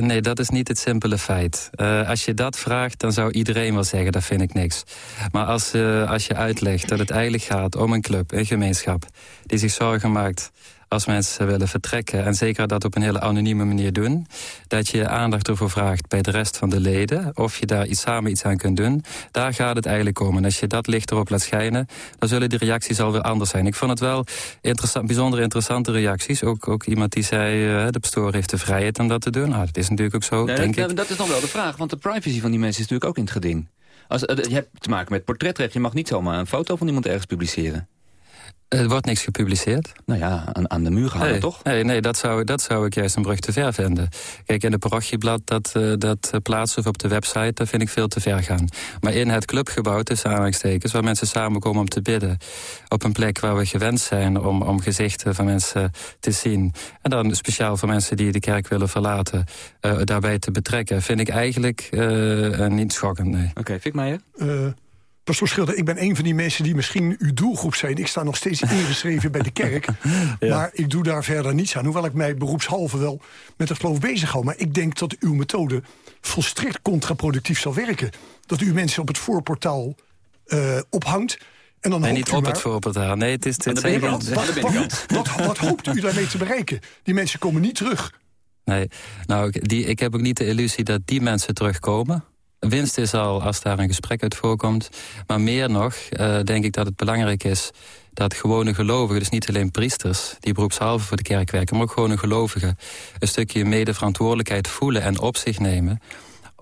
Nee, dat is niet het simpele feit. Uh, als je dat vraagt, dan zou iedereen wel zeggen, dat vind ik niks. Maar als, uh, als je uitlegt dat het eigenlijk gaat om een club, een gemeenschap... die zich zorgen maakt als mensen willen vertrekken... en zeker dat op een hele anonieme manier doen... dat je aandacht ervoor vraagt bij de rest van de leden... of je daar iets, samen iets aan kunt doen. Daar gaat het eigenlijk om. En als je dat licht erop laat schijnen... dan zullen die reacties alweer anders zijn. Ik vond het wel interessant, bijzonder interessante reacties. Ook, ook iemand die zei, uh, de pastoor heeft de vrijheid om dat te doen. Nou, dat is natuurlijk ook zo, nee, denk dat, ik. Dat is dan wel de vraag, want de privacy van die mensen is natuurlijk ook in het geding. Als, je hebt te maken met portretrecht. Je mag niet zomaar een foto van iemand ergens publiceren. Er wordt niks gepubliceerd. Nou ja, aan, aan de muur gehangen, nee, toch? Nee, nee dat, zou, dat zou ik juist een brug te ver vinden. Kijk, in de parochieblad dat, uh, dat plaatsen of op de website... dat vind ik veel te ver gaan. Maar in het clubgebouw, tussen aanhalingstekens... waar mensen samenkomen om te bidden... op een plek waar we gewend zijn om, om gezichten van mensen te zien... en dan speciaal voor mensen die de kerk willen verlaten... Uh, daarbij te betrekken, vind ik eigenlijk uh, niet schokkend, nee. Oké, okay, Fik Meijer? Pastoor Schilder, ik ben een van die mensen die misschien uw doelgroep zijn. Ik sta nog steeds ingeschreven bij de kerk. Ja. Maar ik doe daar verder niets aan. Hoewel ik mij beroepshalve wel met het geloof bezig hou. Maar ik denk dat uw methode volstrekt contraproductief zal werken. Dat u mensen op het voorportaal uh, ophangt. En dan nee, niet u op maar... het voorportaal. Nee, het is... Het de binnenkant. Wat, wat, wat, wat hoopt u daarmee te bereiken? Die mensen komen niet terug. Nee, nou, die, ik heb ook niet de illusie dat die mensen terugkomen. Winst is al als daar een gesprek uit voorkomt. Maar meer nog uh, denk ik dat het belangrijk is dat gewone gelovigen, dus niet alleen priesters... die beroepshalve voor de kerk werken, maar ook gewone gelovigen... een stukje medeverantwoordelijkheid voelen en op zich nemen...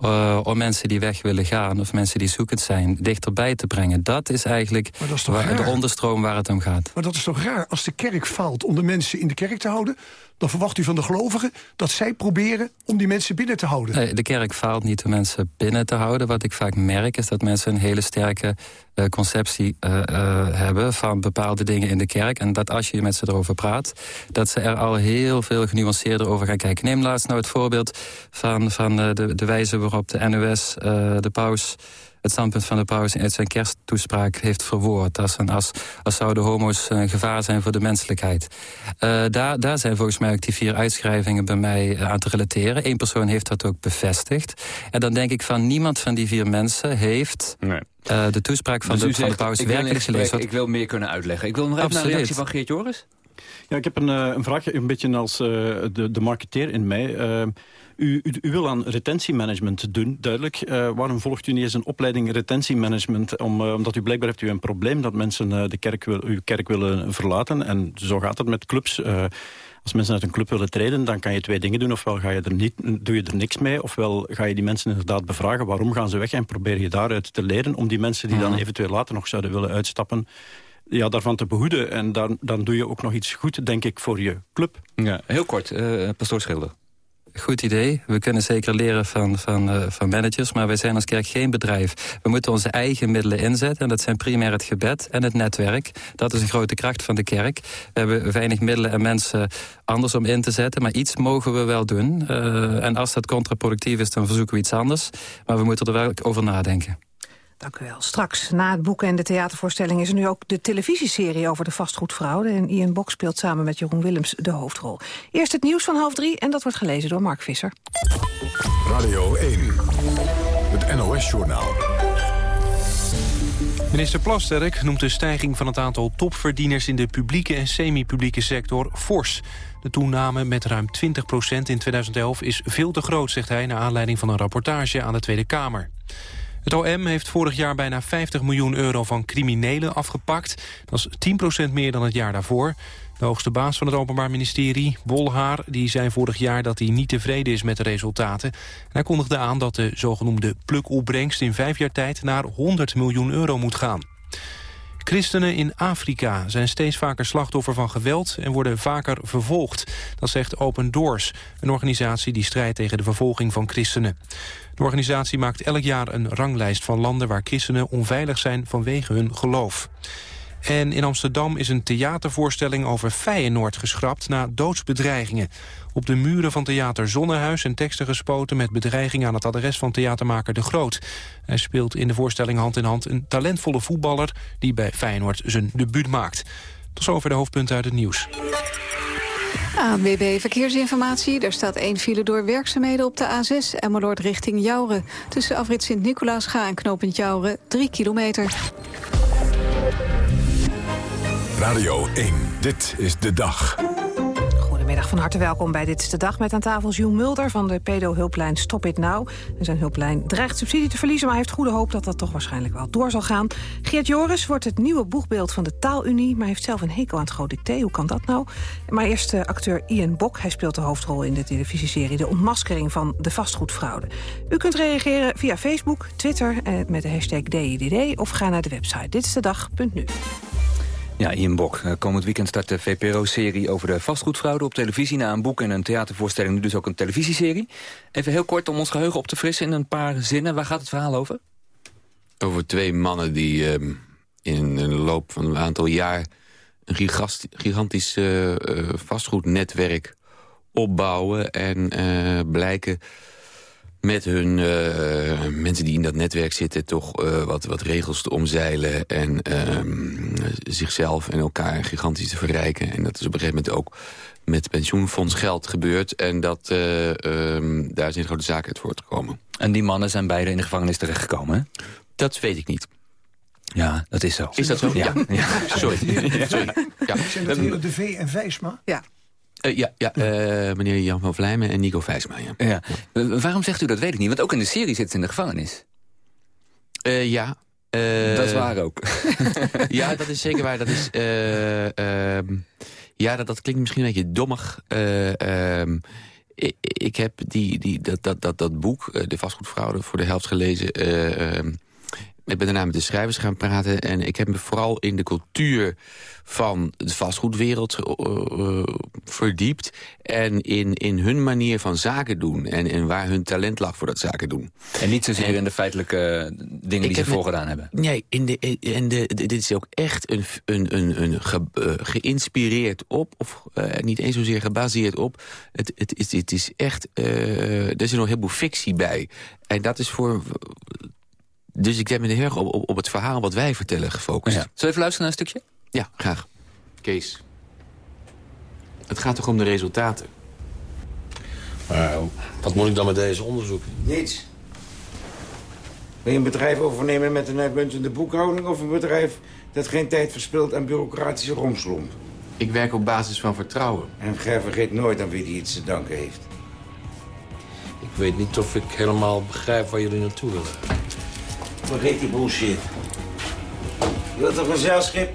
Uh, om mensen die weg willen gaan of mensen die zoekend zijn... dichterbij te brengen. Dat is eigenlijk dat is waar, de onderstroom waar het om gaat. Maar dat is toch raar? Als de kerk faalt om de mensen in de kerk te houden... dan verwacht u van de gelovigen dat zij proberen om die mensen binnen te houden. Nee, de kerk faalt niet om mensen binnen te houden. Wat ik vaak merk is dat mensen een hele sterke uh, conceptie uh, uh, hebben... van bepaalde dingen in de kerk. En dat als je met ze erover praat... dat ze er al heel veel genuanceerder over gaan kijken. Neem laatst nou het voorbeeld van, van de, de wijze waarop de NOS, de paus het standpunt van de paus uit zijn kersttoespraak heeft verwoord. Als, een, als, als zouden homo's een gevaar zijn voor de menselijkheid. Uh, daar, daar zijn volgens mij ook die vier uitschrijvingen bij mij aan te relateren. Eén persoon heeft dat ook bevestigd. En dan denk ik van niemand van die vier mensen heeft... Nee. Uh, de toespraak van, dus de, van de paus werkelijk gelezen. Ik wil meer kunnen uitleggen. Ik wil nog even naar de reactie van Geert Joris. Ja, ik heb een, uh, een vraagje, een beetje als uh, de, de marketeer in mij. Uh, u, u, u, wil aan retentiemanagement doen, duidelijk. Uh, waarom volgt u niet eens een opleiding retentiemanagement? Om, uh, omdat u blijkbaar heeft u een probleem dat mensen uh, de kerk wil, uw kerk willen verlaten. En zo gaat het met clubs. als mensen uit een club willen treden, dan kan je twee dingen doen. Ofwel ga je er niet, doe je er niks mee, ofwel ga je die mensen inderdaad bevragen. Waarom gaan ze weg? En probeer je daaruit te leren om die mensen die dan eventueel later nog zouden willen uitstappen ja, daarvan te behoeden. En dan, dan doe je ook nog iets goed, denk ik, voor je club. Ja, heel kort, uh, pastoor Schilder. Goed idee. We kunnen zeker leren van, van, uh, van managers, maar wij zijn als kerk geen bedrijf. We moeten onze eigen middelen inzetten en dat zijn primair het gebed en het netwerk. Dat is een grote kracht van de kerk. We hebben weinig middelen en mensen anders om in te zetten, maar iets mogen we wel doen. Uh, en als dat contraproductief is, dan verzoeken we iets anders. Maar we moeten er wel over nadenken. Dank u wel. Straks, na het boek en de theatervoorstelling... is er nu ook de televisieserie over de vastgoedfraude. En Ian Bok speelt samen met Jeroen Willems de hoofdrol. Eerst het nieuws van half drie en dat wordt gelezen door Mark Visser. Radio 1, het NOS-journaal. Minister Plasterk noemt de stijging van het aantal topverdieners... in de publieke en semi-publieke sector fors. De toename met ruim 20% in 2011 is veel te groot, zegt hij... naar aanleiding van een rapportage aan de Tweede Kamer. Het OM heeft vorig jaar bijna 50 miljoen euro van criminelen afgepakt. Dat is 10% meer dan het jaar daarvoor. De hoogste baas van het Openbaar Ministerie, Wolhaar, die zei vorig jaar dat hij niet tevreden is met de resultaten. En hij kondigde aan dat de zogenoemde plukopbrengst in vijf jaar tijd naar 100 miljoen euro moet gaan. Christenen in Afrika zijn steeds vaker slachtoffer van geweld en worden vaker vervolgd. Dat zegt Open Doors, een organisatie die strijdt tegen de vervolging van christenen. De organisatie maakt elk jaar een ranglijst van landen waar christenen onveilig zijn vanwege hun geloof. En in Amsterdam is een theatervoorstelling over Feyenoord geschrapt na doodsbedreigingen. Op de muren van theater Zonnehuis zijn teksten gespoten met bedreigingen aan het adres van theatermaker De Groot. Hij speelt in de voorstelling hand in hand een talentvolle voetballer die bij Feyenoord zijn debuut maakt. Tot zover de hoofdpunten uit het nieuws. ANWB Verkeersinformatie. Er staat één file door werkzaamheden op de A6 Emmeloord richting Jouren. Tussen afrit Sint-Nicolaasga en knooppunt Jouren 3 kilometer. Radio 1, dit is de dag. Goedemiddag, van harte welkom bij Dit is de Dag... met aan tafel Jules Mulder van de pedo-hulplijn Stop It Now. Zijn hulplijn dreigt subsidie te verliezen... maar heeft goede hoop dat dat toch waarschijnlijk wel door zal gaan. Geert Joris wordt het nieuwe boegbeeld van de Taalunie... maar heeft zelf een hekel aan het groot dicté. Hoe kan dat nou? Maar eerst uh, acteur Ian Bok. Hij speelt de hoofdrol in de televisieserie... De ontmaskering van de vastgoedfraude. U kunt reageren via Facebook, Twitter eh, met de hashtag DIDD... of ga naar de website ditstedag.nu. Ja, Ian Bok. Eh, komend weekend start de VPRO-serie over de vastgoedfraude op televisie... na een boek en een theatervoorstelling, nu dus ook een televisieserie. Even heel kort om ons geheugen op te frissen in een paar zinnen. Waar gaat het verhaal over? Over twee mannen die uh, in een loop van een aantal jaar... een gigantisch uh, vastgoednetwerk opbouwen en blijken met hun uh, mensen die in dat netwerk zitten... toch uh, wat, wat regels te omzeilen en um, zichzelf en elkaar gigantisch te verrijken. En dat is op een gegeven moment ook met pensioenfondsgeld gebeurd. En dat, uh, um, daar zijn grote zaken uit voortgekomen. En die mannen zijn beide in de gevangenis terechtgekomen, hè? Dat weet ik niet. Ja, dat is zo. Is dat zo? Ja. ja. Sorry. Sorry. Ja. Zijn dat hele De V en Vijsma? Ja. Uh, ja, ja uh, meneer Jan van Vlijmen en Nico Vijsma. Ja. Ja. Waarom zegt u dat, weet ik niet. Want ook in de serie zit ze in de gevangenis. ja. dat is waar ook. ja, dat is zeker waar. Dat is, ehm, ja, dat, dat klinkt misschien een beetje dommig. Ehm, ik, ik, heb die, die, dat, dat, dat, dat boek, De vastgoedfraude, voor de helft gelezen... Ehm, ik ben daarna met de schrijvers gaan praten. En ik heb me vooral in de cultuur van de vastgoedwereld uh, verdiept. En in, in hun manier van zaken doen. En, en waar hun talent lag voor dat zaken doen. En niet zozeer en, in de feitelijke dingen die ze voorgedaan hebben. Nee, in de, in de, dit is ook echt een, een, een, een ge, uh, geïnspireerd op. Of niet eens zozeer gebaseerd op. Het, het, is, het is echt... er is nog een heleboel fictie bij. En dat is voor dus ik heb me heel erg op, op, op, het verhaal wat wij vertellen gefocust. Ja. Zullen we even luisteren naar een stukje? Ja, graag. Kees. Het gaat toch om de resultaten? Maar wat moet ik dan met deze onderzoek? Niets. Wil je een bedrijf overnemen met een uitmuntende boekhouding... of een bedrijf dat geen tijd verspilt aan bureaucratische romslomp? Ik werk op basis van vertrouwen. En gij vergeet nooit aan wie die iets te danken heeft. Ik weet niet of ik helemaal begrijp waar jullie naartoe willen. Vergeet die bullshit. Je wilt toch een zeilschip?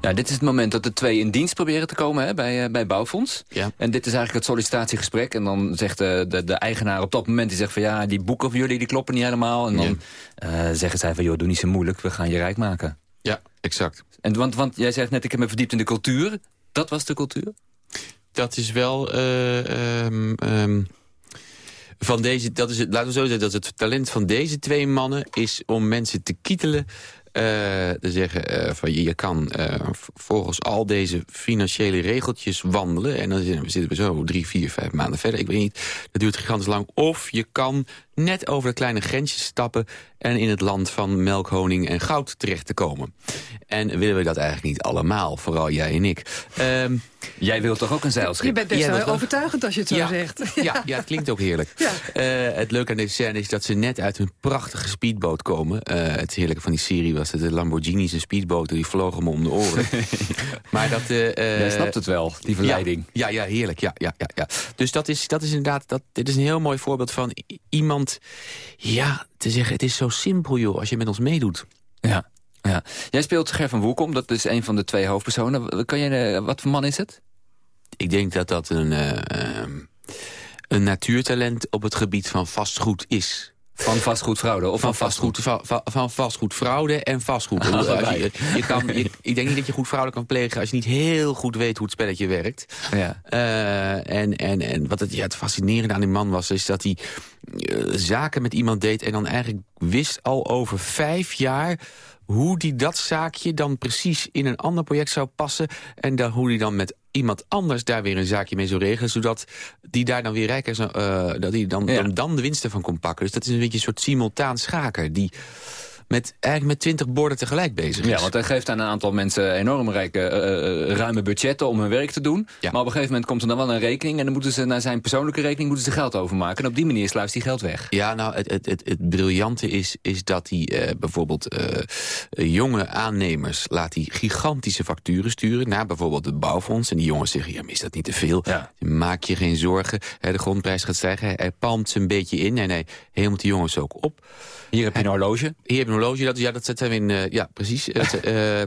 Nou, dit is het moment dat de twee in dienst proberen te komen hè, bij, uh, bij Bouwfonds. Ja. En dit is eigenlijk het sollicitatiegesprek. En dan zegt de, de, de eigenaar op dat moment, die zegt van... ja, die boeken van jullie die kloppen niet helemaal. En dan ja. uh, zeggen zij van, joh, doe niet zo moeilijk. We gaan je rijk maken. Ja, exact. En, want, want jij zegt net, ik heb me verdiept in de cultuur. Dat was de cultuur? Dat is wel... Uh, um, um van deze, dat is het, laten we zo zeggen, dat het talent van deze twee mannen is om mensen te kietelen. Uh, te zeggen uh, van je, je kan uh, volgens al deze financiële regeltjes wandelen. En dan zitten we zo drie, vier, vijf maanden verder. Ik weet niet, dat duurt gigantisch lang. Of je kan net over de kleine grensjes stappen... en in het land van melk, honing en goud terecht te komen. En willen we dat eigenlijk niet allemaal, vooral jij en ik. Um, jij wilt toch ook een zeilschip? Je bent best wel overtuigend als je het zo ja, zegt. Ja, ja, het klinkt ook heerlijk. Ja. Uh, het leuke aan deze scène is dat ze net uit hun prachtige speedboot komen. Uh, het heerlijke van die serie was dat de Lamborghinis en speedboten... die vlogen me om de oren. maar dat... Uh, jij snapt het wel, die verleiding. Ja, ja, ja heerlijk. Ja, ja, ja, ja. Dus dat is, dat is inderdaad... Dat, dit is een heel mooi voorbeeld van iemand ja, te zeggen, het is zo simpel joh, als je met ons meedoet. Ja, ja. Jij speelt Ger van Woekom, dat is een van de twee hoofdpersonen. Kan je, wat voor man is het? Ik denk dat dat een, uh, een natuurtalent op het gebied van vastgoed is. Van vastgoedfraude? Of van, van vastgoed, van, vastgoedfraude en vastgoed. Ah, je, je kan, je, ik denk niet dat je goed fraude kan plegen... als je niet heel goed weet hoe het spelletje werkt. Ja. Uh, en, en, en wat het, ja, het fascinerende aan die man was... is dat hij uh, zaken met iemand deed... en dan eigenlijk wist al over vijf jaar hoe die dat zaakje dan precies in een ander project zou passen... en dan, hoe die dan met iemand anders daar weer een zaakje mee zou regelen... zodat die daar dan weer rijker zou, uh, dat hij dan, ja. dan, dan de winsten van kon pakken. Dus dat is een beetje een soort simultaan schaker... die met, eigenlijk met twintig borden tegelijk bezig is. Ja, want hij geeft aan een aantal mensen enorm rijke, eh, eh, ruime budgetten om hun werk te doen. Maar op een gegeven moment komt er dan wel een rekening... en dan moeten ze naar zijn persoonlijke rekening moeten ze geld overmaken. En op die manier sluist hij geld weg. Ja, nou, het, het, het, het briljante is, is dat hij eh, bijvoorbeeld eh, jonge aannemers... laat hij gigantische facturen sturen naar bijvoorbeeld het bouwfonds. En die jongens zeggen, ja, is dat niet te veel? Maak je geen zorgen, de grondprijs gaat stijgen. Hij palmt ze een beetje in en hij hemelt die jongens ook op. Hier heb je een horloge. Hier heb je een horloge, dat, ja, dat zet hem in... eh, ja, precies. Het, eh,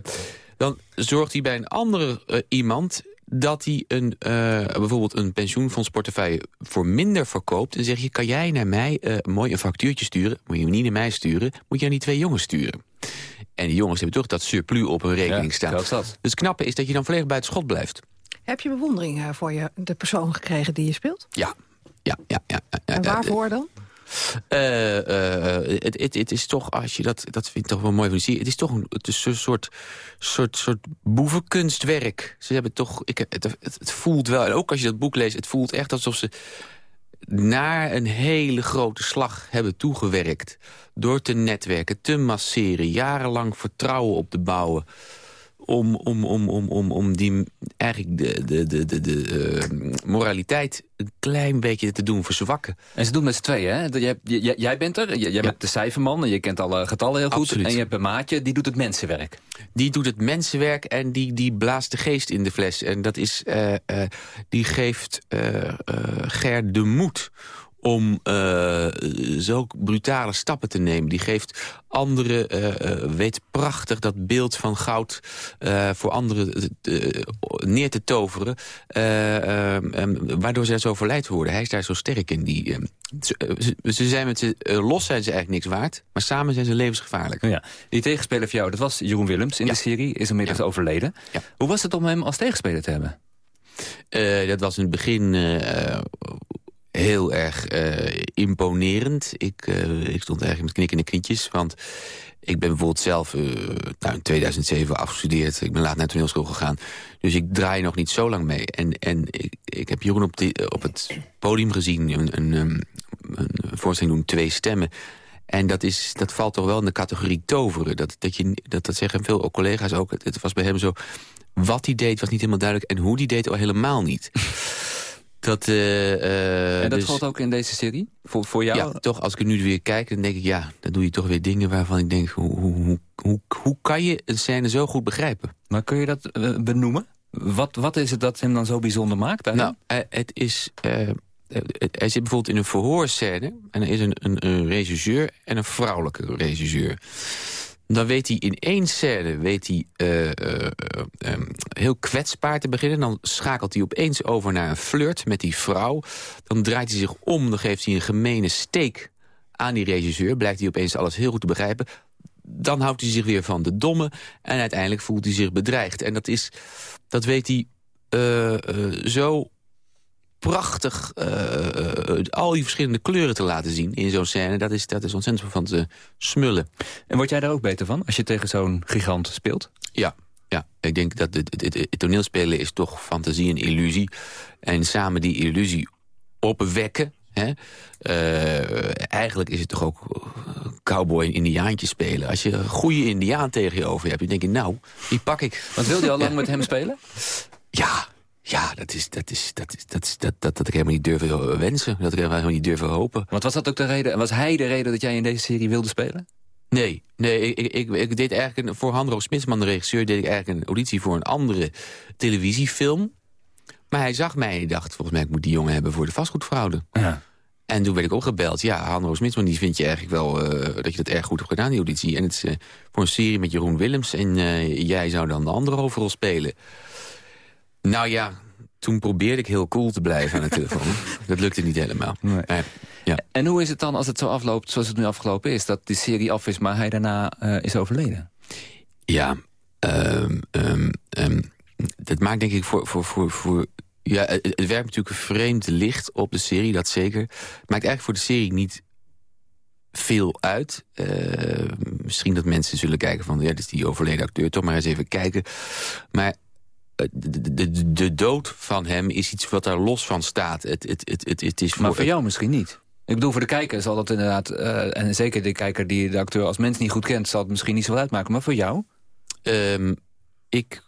dan zorgt hij bij een andere eh, iemand dat hij een, eh, bijvoorbeeld een pensioenfondsportefeuille voor minder verkoopt. En zeg je, kan jij naar mij eh, mooi een factuurtje sturen? Moet je hem niet naar mij sturen, moet je aan die twee jongens sturen. En die jongens hebben toch dat surplus op hun rekening staan. zo is dat. Dus het knappe is dat je dan volledig buiten schot blijft. Heb je bewondering voor je, de persoon gekregen die je speelt? Ja, ja, ja. ja, ja, En ja, waarvoor dan? Eh, eh, het, het, is toch, als je dat, dat vind ik toch wel mooi van serie, het is toch een, het is soort, soort, soort boevenkunstwerk. Ze hebben toch, ik, het, het, het voelt wel, en ook als je dat boek leest, het voelt echt alsof ze naar een hele grote slag hebben toegewerkt. Door te netwerken, te masseren, jarenlang vertrouwen op te bouwen om, om, om, om, om, om die, eigenlijk de, de, de, de, de eh, moraliteit een klein beetje te doen verzwakken. En ze doen met z'n tweeën, hè? Jij, jij, jij bent er, jij, jij bent de cijferman... en je kent alle getallen heel goed. Absoluut. En je hebt een maatje, die doet het mensenwerk. Die doet het mensenwerk en die, die blaast de geest in de fles. En dat is, eh, eh, die geeft Ger de moed om eh, zo brutale stappen te nemen. Die geeft anderen, eh, eh, weet prachtig dat beeld van goud voor anderen neer te toveren. eh, eh, em, waardoor zij zo verleid worden. Hij is daar zo sterk in. Die, eh, ze, zijn met ze, los zijn ze eigenlijk niks waard, maar samen zijn ze levensgevaarlijk. Ja. Die tegenspeler van jou, dat was Jeroen Willems in de serie. Is inmiddels overleden. Hoe was het om hem als tegenspeler te hebben? Dat was in het begin heel erg eh, imponerend. Ik, eh, ik stond eigenlijk met knikkende knietjes, want ik ben bijvoorbeeld zelf eh, nou, in 2007 afgestudeerd. Ik ben laat naar toneelschool gegaan. Dus ik draai nog niet zo lang mee. En, en ik, ik heb Jeroen op, op het podium gezien, een, een, een voorstelling doen, twee stemmen. En dat, is, dat valt toch wel in de categorie toveren. Dat, dat, je, dat, dat zeggen veel collega's ook. Het, was bij hem zo... Wat hij deed was niet helemaal duidelijk. En hoe die deed al helemaal niet. Dat, eh, eh, en dat dus- valt ook in deze serie? Voor, voor jou? Ja, toch, als ik er nu weer kijk, dan denk ik... ja, dan doe je toch weer dingen waarvan ik denk... hoe, hoe, hoe, hoe, hoe kan je een scène zo goed begrijpen? Maar kun je dat eh, benoemen? Wat, wat is het dat hem dan zo bijzonder maakt? Nou, het is... eh, eh, hij zit bijvoorbeeld in een verhoorscène... en er is een, een, een regisseur en een vrouwelijke regisseur. Dan weet hij in één scène weet hij, eh, eh, eh, heel kwetsbaar te beginnen. Dan schakelt hij opeens over naar een flirt met die vrouw. Dan draait hij zich om, dan geeft hij een gemene steek aan die regisseur. Blijkt hij opeens alles heel goed te begrijpen. Dan houdt hij zich weer van de domme. En uiteindelijk voelt hij zich bedreigd. En dat, is, dat weet hij eh, zo prachtig eh, eh, al die verschillende kleuren te laten zien in zo'n scène. Dat is, dat is ontzettend van te smullen. En word jij daar ook beter van als je tegen zo'n gigant speelt? Ja, ja. ik denk dat het, het, toneelspelen is toch fantasie en illusie. En samen die illusie opwekken... Hè? Eh, eigenlijk is het toch ook eh, cowboy en indiaantje spelen. Als je een goede indiaan tegen je over hebt, dan denk je, nou, die pak ik. Want wilde je al lang met hem spelen? Ja, ja, dat is dat, is, dat, is, dat, is, dat, dat, dat ik helemaal niet durven wensen. Dat ik helemaal niet durven hopen. Want was dat ook de reden? Was hij de reden dat jij in deze serie wilde spelen? Nee, nee ik, ik, ik, deed eigenlijk een, voor Handro Smitsman, de regisseur... deed ik eigenlijk een auditie voor een andere televisiefilm. Maar hij zag mij en dacht, volgens mij ik moet die jongen hebben voor de vastgoedfraude. Ja. En toen werd ik opgebeld. Ja, Hanro Smitsman, die vind je eigenlijk wel eh, dat je dat erg goed hebt gedaan, die auditie. En het is eh, voor een serie met Jeroen Willems. En eh, jij zou dan de andere hoofdrol spelen. Nou ja, toen probeerde ik heel cool te blijven aan de telefoon. dat lukte niet helemaal. Maar, ja. En hoe is het dan als het zo afloopt zoals het nu afgelopen is? Dat die serie af is, maar hij daarna eh, is overleden? Ja, ehm, ehm, ehm, dat maakt denk ik voor... voor, voor, voor ja, het, het werpt natuurlijk een vreemd licht op de serie, dat zeker. Het maakt eigenlijk voor de serie niet veel uit. Eh, misschien dat mensen zullen kijken van... ja, dit is die overleden acteur, toch maar eens even kijken. Maar de, de, de dood van hem is iets wat daar los van staat. Het, het, het, het, het is Maar voor jou misschien niet. Ik bedoel, voor de kijker zal dat inderdaad... eh, en zeker de kijker die de acteur als mens niet goed kent... zal het misschien niet zo uitmaken. Maar voor jou? Ehm, ik...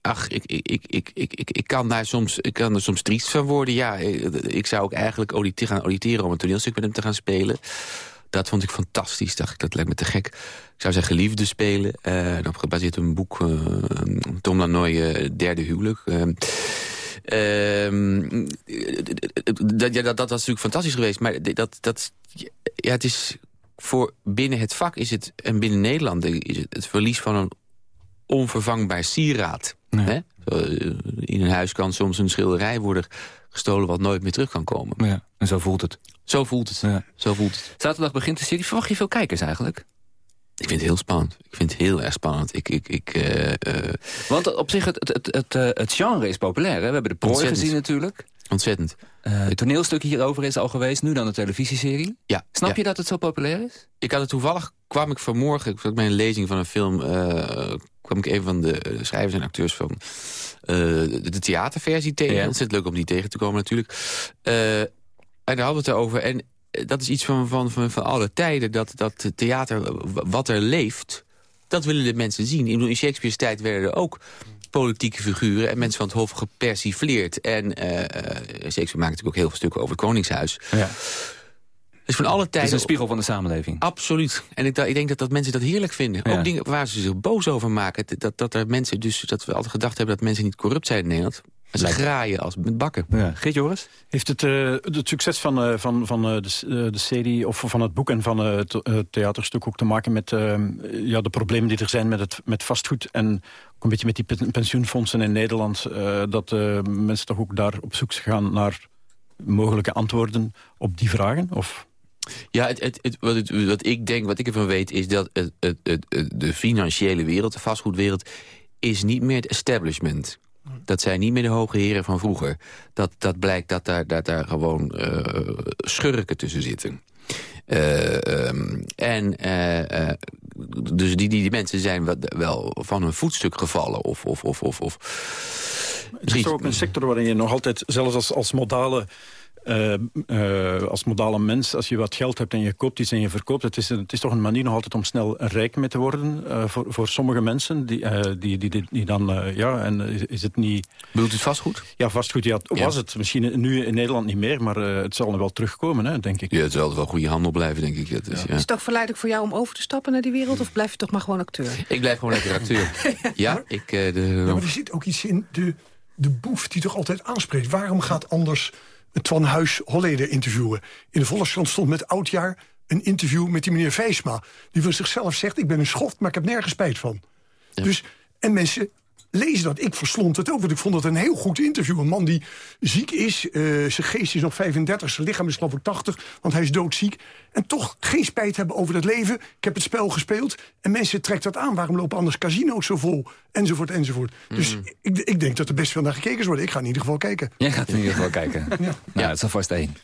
Ach, ik, ik, ik, ik, ik, ik, kan daar soms, ik kan er soms triest van worden. Ja, ik, ik zou ook eigenlijk gaan auditeren om een toneelstuk met hem te gaan spelen. Dat vond ik fantastisch. Dacht ik, dat lijkt me te gek. Ik zou zijn geliefde spelen. eh op gebaseerd op een boek. eh, Tom Lanoy, eh, Derde Huwelijk. Ehm, dat, ja, dat, dat was natuurlijk fantastisch geweest. Maar dat, dat, ja, het is voor binnen het vak is het, en binnen Nederland is het, het verlies van een onvervangbaar sieraad. Hè? In een huis kan soms een schilderij worden gestolen wat nooit meer terug kan komen. Ja, en zo voelt het. Zo voelt het. Zo voelt het. Zaterdag begint de serie. Verwacht je veel kijkers eigenlijk? Ik vind het heel spannend. Ik vind het heel erg spannend. Ik, ik, ik, eh, eh, Want op zich, het, het, het, het, eh, het genre is populair. Hè? We hebben de prooi gezien natuurlijk. Ontzettend. Eh, het toneelstuk hierover is al geweest. Nu dan de televisieserie. Ja, Snap ja. je dat het zo populair is? Ik had het toevallig, kwam ik vanmorgen, ik zat bij een lezing van een film, eh, kwam ik een van de eh, schrijvers en acteurs van eh, de, de theaterversie tegen. Ja. Ontzettend leuk om die tegen te komen natuurlijk. En daar hadden we het over. En eh, dat is iets van, van, van, van alle tijden, dat, dat theater, wat er leeft, dat willen de mensen zien. In Shakespeare's tijd werden er ook politieke figuren en mensen van het hof gepersifleerd. En eh, eh, Shakespeare maakt natuurlijk ook heel veel stukken over het Koningshuis. Ja. Dus van alle Het is tijden... een spiegel van de samenleving. Absoluut. En ik, ik denk dat, dat mensen dat heerlijk vinden. Ja. Ook dingen waar ze zich boos over maken. Dat, dat er mensen dus, dat we altijd gedacht hebben dat mensen niet corrupt zijn in Nederland. Graaien als met bakken. Ja. Geert Joris? Heeft het, eh, het succes van, eh, van, van eh, de, de serie of van het boek en van het eh, theaterstuk ook te maken met ja, de problemen die er zijn met, het, met vastgoed en ook een beetje met die pen- pensioenfondsen in Nederland. eh, dat eh, mensen toch ook daar op zoek gaan naar mogelijke antwoorden op die vragen? Of... Ja, het, het, het- wat, het- wat ik denk, wat ik ervan weet, is dat het, het, het, het- de financiële wereld, de vastgoedwereld, is niet meer het establishment. Dat zijn niet meer de hoge heren van vroeger. Dat, dat blijkt dat daar, dat daar gewoon eh, schurken tussen zitten. Eh, ehm, en eh, dus die, die, die mensen zijn wat, wel van hun voetstuk gevallen. Of, of, of, of, of Het is ook een sector waarin je nog altijd, zelfs als, als modale... eh, eh, als modale mens, als je wat geld hebt en je koopt iets en je verkoopt... het is, het is toch een manier nog altijd om snel rijk mee te worden... eh, voor, voor sommige mensen die, eh, die, die, die, die dan... eh, ja, en is, is het niet... Bedoelt het vastgoed? Ja, vastgoed ja, was het. Misschien nu in Nederland niet meer, maar eh, het zal nog wel terugkomen, hè, denk ik. Ja, het zal wel goede handel blijven, denk ik. Dat is, ja. Is het toch verleidelijk voor jou om over te stappen naar die wereld... of blijf je toch maar gewoon acteur? Ik blijf gewoon lekker acteur. ja, ik... eh, de, Ja, maar er zit ook iets in, de, de boef die toch altijd aanspreekt. Waarom gaat anders Twan Huis Holleder interviewen? In de Volkskrant stond met oudjaar een interview met die meneer Vijsma... die van zichzelf zegt, ik ben een schoft, maar ik heb nergens spijt van. Dus, en mensen lezen dat. Ik verslond het ook, want ik vond het een heel goed interview. Een man die ziek is, eh, zijn geest is nog 35, zijn lichaam is geloof ik 80... want hij is doodziek. En toch geen spijt hebben over het leven. Ik heb het spel gespeeld en mensen trekt dat aan. Waarom lopen anders casino's zo vol? Enzovoort, enzovoort. Dus ik, ik denk dat er best veel naar gekeken is worden. Ik ga in ieder geval kijken. Jij gaat in ieder geval kijken. Ja, ja het is alvast één.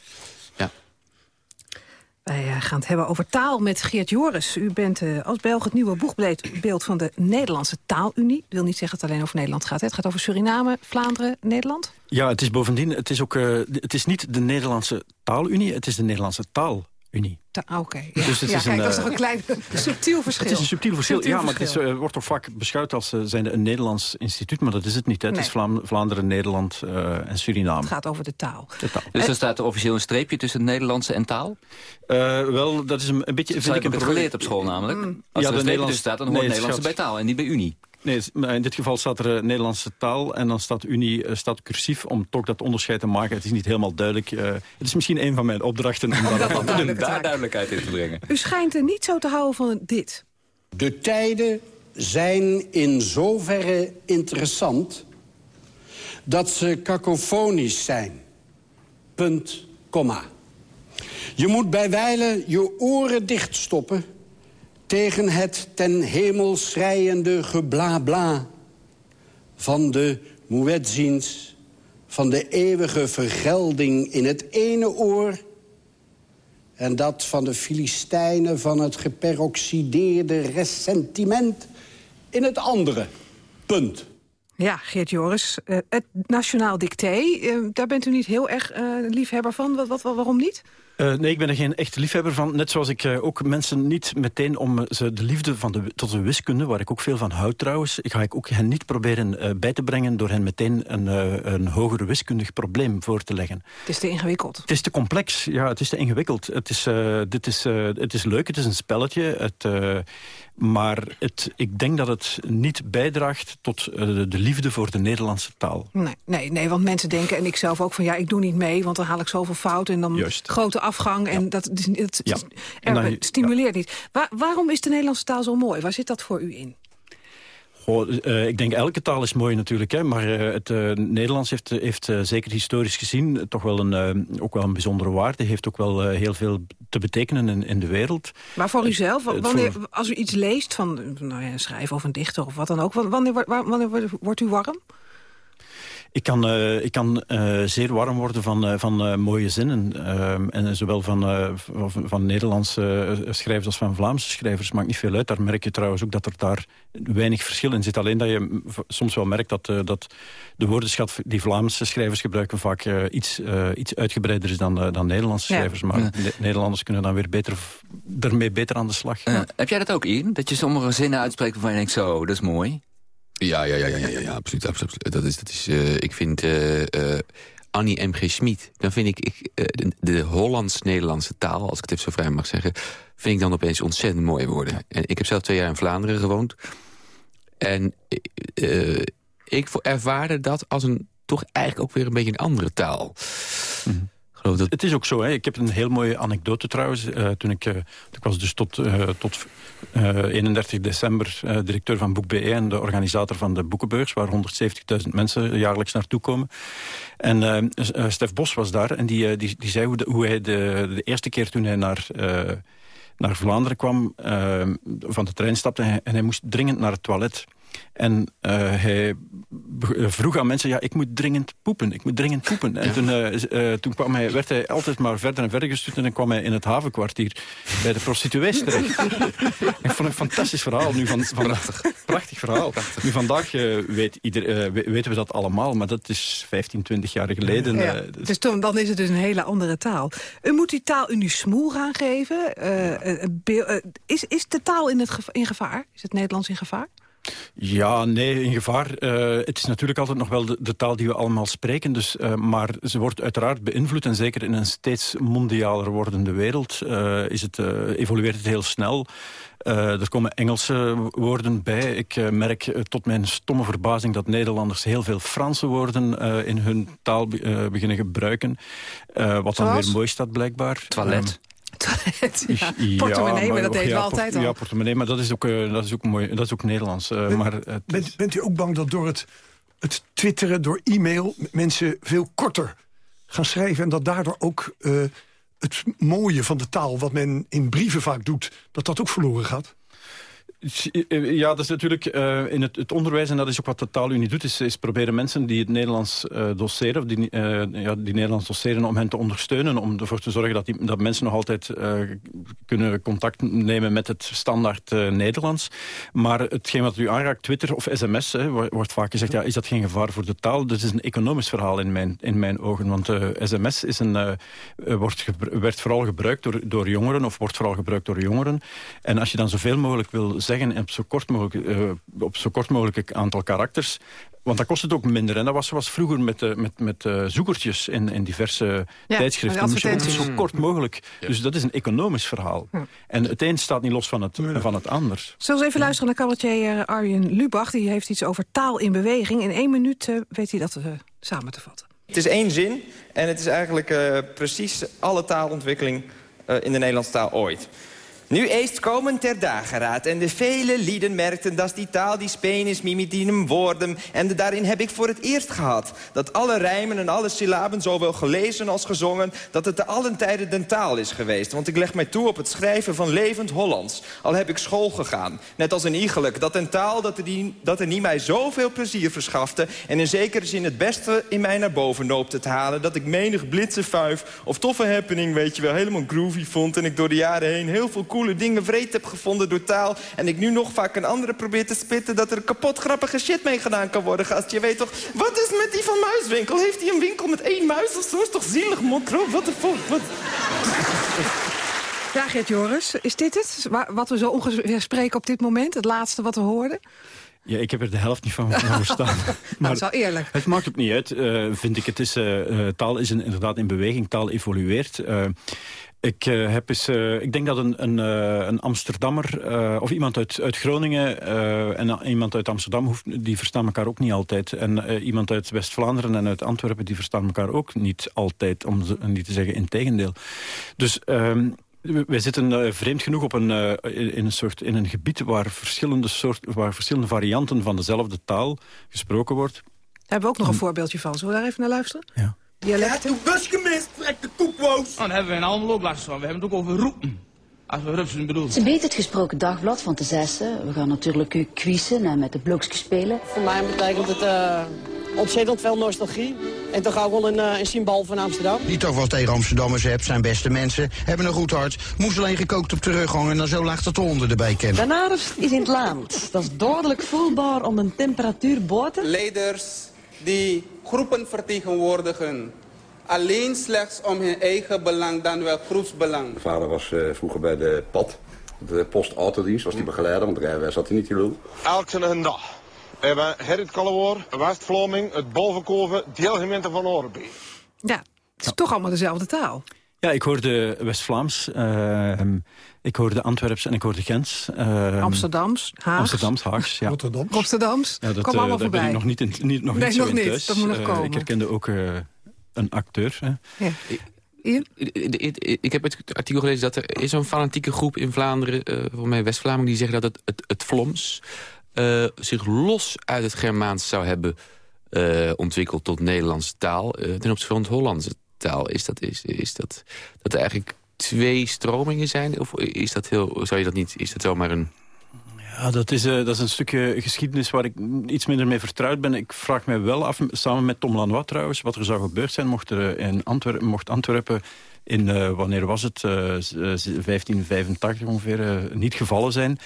Wij eh, gaan het hebben over taal met Geert Joris. U bent eh, als Belg het nieuwe boegbeeld van de Nederlandse Taalunie. Dat wil niet zeggen dat het alleen over Nederland gaat. Het gaat over Suriname, Vlaanderen, Nederland. Ja, het is bovendien, het is, ook, eh, het is niet de Nederlandse taalunie, het is de Nederlandse taalunie. Ta- Oké, ja. Dus het ja, is kijk, een, dat is eh, toch een klein subtiel verschil. Het is een subtiel verschil, Subtiel ja, maar het is, eh, wordt toch vaak beschouwd als uh, zijnde een Nederlands instituut, maar dat is het niet. Hè. Het Nee. is Vlaam- Vlaanderen, Nederland eh, en Suriname. Het gaat over de taal. De taal. Dus er staat er officieel een streepje tussen het Nederlandse en taal? Eh, wel, dat is een, een beetje... Vind heb ik een het probleem. geleerd op school namelijk. Als Ja, er een streepje Nederlands- tussen staat, dan nee, hoort het Nederlandse bij taal en niet bij Unie. Nee, in dit geval staat er eh, Nederlandse taal en dan staat Unie eh, staat cursief om toch dat onderscheid te maken. Het is niet helemaal duidelijk. eh, het is misschien een van mijn opdrachten om dat Om te doen. daar duidelijkheid in te brengen. U schijnt er niet zo te houden van dit. De tijden zijn in zoverre interessant dat ze cacofonisch zijn. Punt, komma. Je moet bij wijlen je oren dichtstoppen tegen het ten hemel schreiende geblabla van de muezzins, van de eeuwige vergelding in het ene oor en dat van de Filistijnen van het geperoxideerde ressentiment in het andere. Punt. Ja, Geert Joris, eh, het Nationaal Dicté, eh, daar bent u niet heel erg eh, liefhebber van. Wat, wat, waarom niet? Uh, nee, ik ben er geen echte liefhebber van. Net zoals ik uh, ook mensen niet meteen om ze de liefde van de, tot de wiskunde, waar ik ook veel van houd trouwens, ga ik ook hen niet proberen uh, bij te brengen door hen meteen een, een hoger wiskundig probleem voor te leggen. Het is te ingewikkeld. Het is te complex, ja, het is te ingewikkeld. Het is, dit is, het is leuk, het is een spelletje. Het, maar het, ik denk dat het niet bijdraagt tot uh, de liefde voor de Nederlandse taal. Nee, nee, nee, want mensen denken, en ik zelf ook, van ja, ik doe niet mee... want dan haal ik zoveel fouten en dan Juist. grote afgang. En dat, ja. en dan, stimuleert ja. niet. Waar, waarom is de Nederlandse taal zo mooi? Waar zit dat voor u in? Uh, ik denk elke taal is mooi natuurlijk. Hè, maar uh, het uh, Nederlands heeft, heeft zeker historisch gezien toch wel een, ook wel een bijzondere waarde. Heeft ook wel heel veel te betekenen in, in, de wereld. Maar voor u zelf, wanneer, als u iets leest van nou ja, een schrijver of een dichter of wat dan ook... wanneer, wanneer, wanneer wordt u warm? Ik kan, uh, ik kan uh, zeer warm worden van, uh, van mooie zinnen. en zowel van, van Nederlandse schrijvers als van Vlaamse schrijvers. Maakt niet veel uit. Daar merk je trouwens ook dat er daar weinig verschil in zit. Alleen dat je soms wel merkt dat, dat de woordenschat die Vlaamse schrijvers gebruiken... vaak iets, iets uitgebreider is dan, dan Nederlandse schrijvers. Maar ja. Nederlanders kunnen dan weer beter, ermee beter aan de slag. heb jij dat ook, Ian? Dat je sommige zinnen uitspreekt waarvan je denkt... zo, dat is mooi. Ja, ja, ja, ja, ja, ja absoluut, absoluut. Dat is, dat is, uh, ik vind uh, uh, Annie M.G. Schmid, dan vind ik, ik de, de Hollands-Nederlandse taal, als ik het even zo vrij mag zeggen, vind ik dan opeens ontzettend mooi worden. En ik heb zelf twee jaar in Vlaanderen gewoond. En ik ervaarde dat als een toch eigenlijk ook weer een beetje een andere taal. Mm Het is ook zo. Hè. Ik heb een heel mooie anekdote trouwens. Uh, toen ik, uh, ik was dus tot, uh, tot 31 december directeur van Boek BE... en de organisator van de Boekenbeurs... waar 170.000 mensen jaarlijks naartoe komen. En Stef Bos was daar en die, die, die zei hoe, hoe hij de, de eerste keer toen hij naar naar Vlaanderen kwam, van de trein stapte en hij moest dringend naar het toilet. En uh, hij vroeg aan mensen, ja, ik moet dringend poepen. Ik moet dringend poepen. En toen, uh, toen kwam hij, werd hij altijd maar verder en verder gestuurd... en dan kwam hij in het havenkwartier bij de prostituees terecht. ik vond het een fantastisch verhaal. Nu van, van, prachtig. prachtig verhaal. Prachtig. Nu vandaag weet ieder, weten we dat allemaal, maar dat is 15, 20 jaar geleden. Ja. dus, dus toen, dan is het dus een hele andere taal. U moet die taal u nu smoel gaan geven. is, is de taal in, het in gevaar? Is het Nederlands in gevaar? Ja, nee, in gevaar. Uh, het is natuurlijk altijd nog wel de, de taal die we allemaal spreken. Dus, uh, maar ze wordt uiteraard beïnvloed. En zeker in een steeds mondialer wordende wereld uh, is het, evolueert het heel snel. er komen Engelse woorden bij. Ik merk tot mijn stomme verbazing dat Nederlanders heel veel Franse woorden in hun taal beginnen gebruiken. wat dan weer mooi staat blijkbaar. Toilet. Ja, portemonnee, maar, maar dat deden we altijd al. Ja, portemonnee, maar dat is ook, uh, dat is ook, mooi, dat is ook Nederlands. Uh, ben, maar, bent, bent u ook bang dat door het, het twitteren, door e-mail... mensen veel korter gaan schrijven... en dat daardoor ook uh, het mooie van de taal... wat men in brieven vaak doet, dat dat ook verloren gaat? Ja, dat is natuurlijk uh, in het, het, onderwijs, en dat is ook wat de taalunie doet, is, is proberen mensen die het Nederlands uh, doseren, of die, ja, die Nederlands doseren, om hen te ondersteunen, om ervoor te zorgen dat, die, dat mensen nog altijd kunnen contact nemen met het standaard Nederlands. Maar hetgeen wat u aanraakt, Twitter of sms, hè, wordt vaak gezegd, ja, is dat geen gevaar voor de taal? Dat is een economisch verhaal in mijn, in mijn ogen, want sms is een, wordt werd vooral gebruikt door, door jongeren, of wordt vooral gebruikt door jongeren. En als je dan zoveel mogelijk wil zeggen op zo kort mogelijk, uh, op zo kort mogelijk aantal karakters. Want dat kost het ook minder. En dat was zoals vroeger met, uh, met, met uh, zoekertjes in, in diverse ja, tijdschriften. Moest je ook zo kort mogelijk. Dus dat is een economisch verhaal. Ja. En het een staat niet los van het, van het ander. Zullen we even luisteren naar cabaretier Arjen Lubach. Die heeft iets over taal in beweging. In één minuut weet hij dat samen te vatten. Het is één zin en het is eigenlijk precies alle taalontwikkeling in de Nederlandse taal ooit. Nu eerst komen ter dageraad en de vele lieden merkten dat die taal die spenis mimidinem woorden en de daarin heb ik voor het eerst gehad dat alle rijmen en alle syllaben zowel gelezen als gezongen dat het te allen tijden den taal is geweest. Want ik leg mij toe op het schrijven van levend Hollands. Al heb ik school gegaan, net als een iegelijk, dat een taal dat er, die, dat er niet mij zoveel plezier verschafte en in zekere zin het beste in mij naar boven noopte te halen dat ik menig blitse vuif of toffe happening, weet je wel, helemaal groovy vond en ik door de jaren heen heel veel cool coole dingen vreed heb gevonden door taal... en ik nu nog vaak een andere probeer te spitten... dat er kapot grappige shit mee gedaan kan worden, gast. Je weet toch, wat is met die van Muiswinkel? Heeft hij een winkel met één muis of zo? Is toch zielig, mokro? Wat de fuck? Wat... Ja, Gert Joris, is dit het? Wa- Wat we zo ongeveer spreken op dit moment? Het laatste wat we hoorden? Ja, ik heb er de helft niet van, verstaan. Nou, zo eerlijk. Het maakt ook niet uit, eh, vind ik. Het is, eh, eh, taal is in- inderdaad in beweging, taal evolueert. Ik, eh, heb eens, eh, ik denk dat een, een, eh, een Amsterdammer eh, of iemand uit, uit Groningen eh, en iemand uit Amsterdam, hoeft, die verstaan elkaar ook niet altijd. En eh, iemand uit West-Vlaanderen en uit Antwerpen, die verstaan elkaar ook niet altijd, om niet te zeggen in tegendeel. Dus... ehm, wij zitten vreemd genoeg op een, eh, in, in een soort, in een gebied waar verschillende, soort, waar verschillende varianten van dezelfde taal gesproken wordt. Daar hebben we ook nog een voorbeeldje van. Zullen we daar even naar luisteren? Ja. Dialecten. bus gemist, trek de koekwoos. Oh, daar hebben we in allemaal ook last van. We hebben het ook over roepen. Als we rupsen bedoelen. Het is een beetje het gesproken dagblad van de zessen. We gaan natuurlijk u quizzen en met de blokjes spelen. Voor mij betekent het eh, ontzettend veel nostalgie. En toch ook wel een, eh, een symbool van Amsterdam. Die toch wel tegen Amsterdammers hebt, zijn beste mensen, hebben een goed hart. Moest alleen gekookt op de rug hangen en dan zo laag dat de honden erbij kennen. De naarst is in het land. Dat is duidelijk voelbaar om een temperatuur boven. Leiders die groepen vertegenwoordigen. Alleen slechts om hun eigen belang dan wel groepsbelang. Mijn vader was eh, vroeger bij de PAD, de postautodienst, was die begeleider, want de rijwijs had hij niet, die lul. Elke een dag hebben Gerrit Kallewoor, West-Vlaming, het Bolvenkoven, deelgemeente van Orenby. Ja, het is toch allemaal dezelfde taal. Ja, ik hoorde West-Vlaams, ehm, ik hoorde Antwerps en ik hoorde Gens. ehm, Amsterdams, Haags. Amsterdams, Haags, ja. Rotterdam. Amsterdams. Ja, dat, Kom eh, allemaal daar voorbij. ben ik nog niet, in, niet, nog Nee, niet zo nog in niet. thuis. Dat moet nog Eh, komen. ik herkende ook eh, een acteur. Hè. Ja. Ik, ik- ik heb het artikel gelezen dat er is zo'n fanatieke groep in Vlaanderen... eh voor mij West-Vlamingen, die zeggen dat het, het, het Vlaams... eh, zich los uit het Germaans zou hebben eh, ontwikkeld tot Nederlandse taal... eh, ten opzichte van het Hollandse Is dat, is, is dat, dat er eigenlijk twee stromingen zijn? Of is dat heel, zou je dat niet, is dat zomaar een... Ja, dat is, eh, dat is een stukje geschiedenis waar ik iets minder mee vertrouwd ben. Ik vraag mij wel af, samen met Tom Lanois trouwens... wat er zou gebeurd zijn mocht, er eh, in Antwerpen, mocht Antwerpen in, eh, wanneer was het, eh, z- eh, 1585 ongeveer, eh, niet gevallen zijn.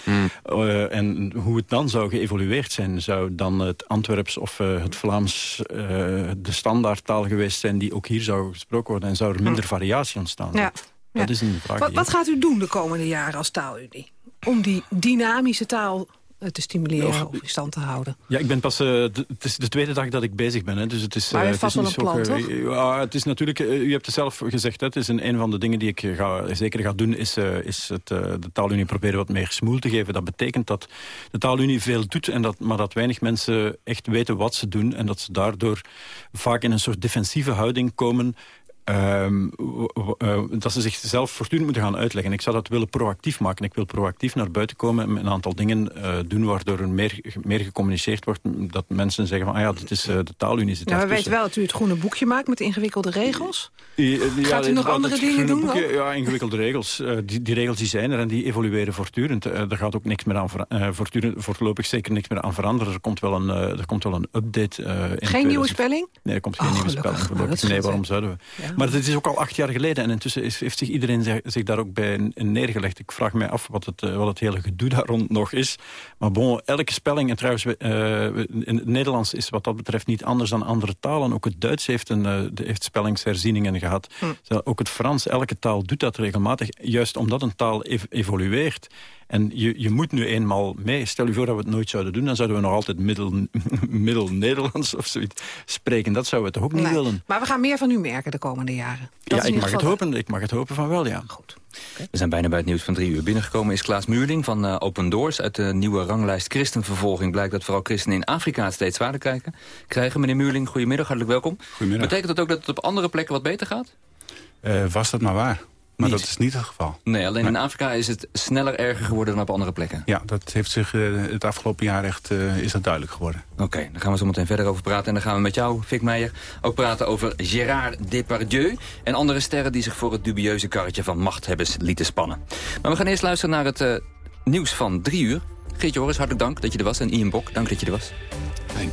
Eh, en hoe het dan zou geëvolueerd zijn. Zou dan het Antwerps of eh, het Vlaams eh, de standaardtaal geweest zijn... die ook hier zou gesproken worden en zou er minder variatie ontstaan? Ja. Dat Ja. is een vraag Wat, wat gaat u doen de komende jaren als taalunie? Om die dynamische taal eh, te stimuleren of in stand te houden. Ja, ik ben pas. eh, de- het is de tweede dag dat ik bezig ben. Hè, dus het is. Maar u eh, heeft vast wel een plan, toch? Ja, het is natuurlijk. eh, u hebt het zelf gezegd. Hè, het is een, een van de dingen die ik eh, ga, zeker ga doen. Is, eh, is het, eh, de taalunie proberen wat meer smoel te geven. Dat betekent dat de taalunie veel doet. En dat, maar dat weinig mensen echt weten wat ze doen. En dat ze daardoor vaak in een soort defensieve houding komen. Ehm, eh, dat ze zichzelf voortdurend moeten gaan uitleggen. Ik zou dat willen proactief maken. Ik wil proactief naar buiten komen en een aantal dingen eh, doen... waardoor er meer, meer gecommuniceerd wordt. Dat mensen zeggen van, ah ja, dit is eh, de taalunie zit Nou, we daartussen. weten wel dat u het groene boekje maakt met ingewikkelde regels. Ja, Gaat u nog andere het dingen doen boekje? Ja, ingewikkelde regels. Die, die regels die zijn er en die evolueren voortdurend. Er gaat ook niks meer aan voortdurend, voorlopig zeker niks meer aan veranderen. Er komt wel een, er komt wel een update. in Geen 2000 nieuwe spelling? Nee, er komt geen Oh, nieuwe spelling Nee, waarom zouden we? Ja. Maar het is ook al acht jaar geleden en intussen is, heeft zich iedereen zich, zich daar ook bij neergelegd. Ik vraag mij af wat het, eh, wat het hele gedoe daar rond nog is. Maar bon, elke spelling, en trouwens, we, eh, in het Nederlands is wat dat betreft niet anders dan andere talen. Ook het Duits heeft, een, de- heeft spellingsherzieningen gehad. Zo, Ook het Frans, elke taal doet dat regelmatig. Juist omdat een taal ev- evolueert. En je, je moet nu eenmaal mee. Stel je voor dat we het nooit zouden doen. Dan zouden we nog altijd middel, middel Nederlands of zoiets spreken. Dat zouden we toch ook niet Nee. willen. Maar we gaan meer van u merken de komende jaren. Dat Ja, ik mag, het hopen, ik mag het hopen van wel, ja. Goed. We zijn bijna bij het nieuws van drie uur. Binnengekomen is Klaas Muurling van eh, Open Doors. Uit de nieuwe ranglijst christenvervolging blijkt dat vooral christenen in Afrika het steeds zwaarder kijken. krijgen. Meneer Muurling, goedemiddag, hartelijk welkom. Goedemiddag. Betekent dat ook dat het op andere plekken wat beter gaat? Eh, was dat maar waar. Maar dat is niet het geval. Nee, alleen in Afrika is het sneller erger geworden dan op andere plekken. Ja, dat heeft zich eh, het afgelopen jaar echt eh, is dat duidelijk geworden. Oké, daar gaan we zo meteen verder over praten. En dan gaan we met jou, Fik Meijer, ook praten over Gérard Depardieu... en andere sterren die zich voor het dubieuze karretje van machthebbers lieten spannen. Maar we gaan eerst luisteren naar het eh, nieuws van drie uur. Geert Joris, hartelijk dank dat je er was. En Ian Bok, dank dat je er was. Fijn.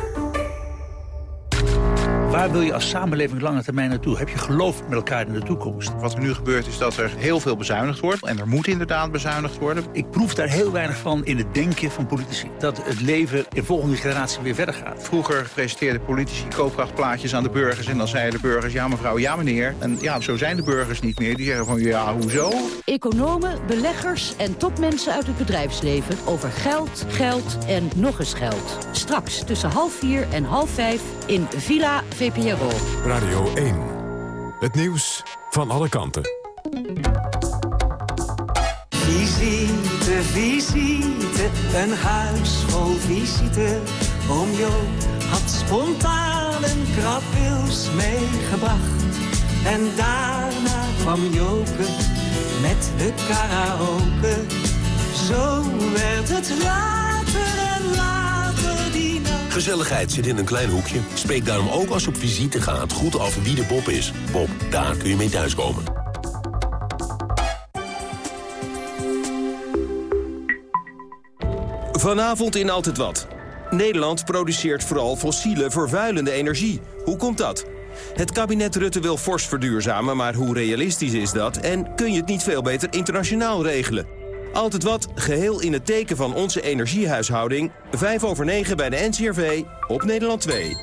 Waar wil je als samenleving lange termijn naartoe? Heb je geloof met elkaar in de toekomst? Wat er nu gebeurt is dat er heel veel bezuinigd wordt. En er moet inderdaad bezuinigd worden. Ik proef daar heel weinig van in het denken van politici. Dat het leven in volgende generatie weer verder gaat. Vroeger presenteerden politici koopkrachtplaatjes aan de burgers. En dan zeiden de burgers, ja mevrouw, ja meneer. En ja, zo zijn de burgers niet meer. Die zeggen van, ja, hoezo? Economen, beleggers en topmensen uit het bedrijfsleven... over geld, geld en nog eens geld. Straks tussen half vier en half vijf in Villa VPRO. Radio 1. Het nieuws van alle kanten. Visite, visite, een huis vol visite. Oom Jo had spontaan een krabwils meegebracht. En daarna kwam Joke met de karaoke. Zo werd het later Gezelligheid zit in een klein hoekje. Spreek daarom ook als je op visite gaat goed af wie de Bob is. Bob, daar kun je mee thuiskomen. Vanavond in Altijd Wat. Nederland produceert vooral fossiele vervuilende energie. Hoe komt dat? Het kabinet Rutte wil fors verduurzamen, maar hoe realistisch is dat? En kun je het niet veel beter internationaal regelen? Altijd wat, geheel in het teken van onze energiehuishouding. 5 over 9 bij de NCRV op Nederland 2.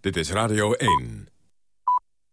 Dit is Radio 1.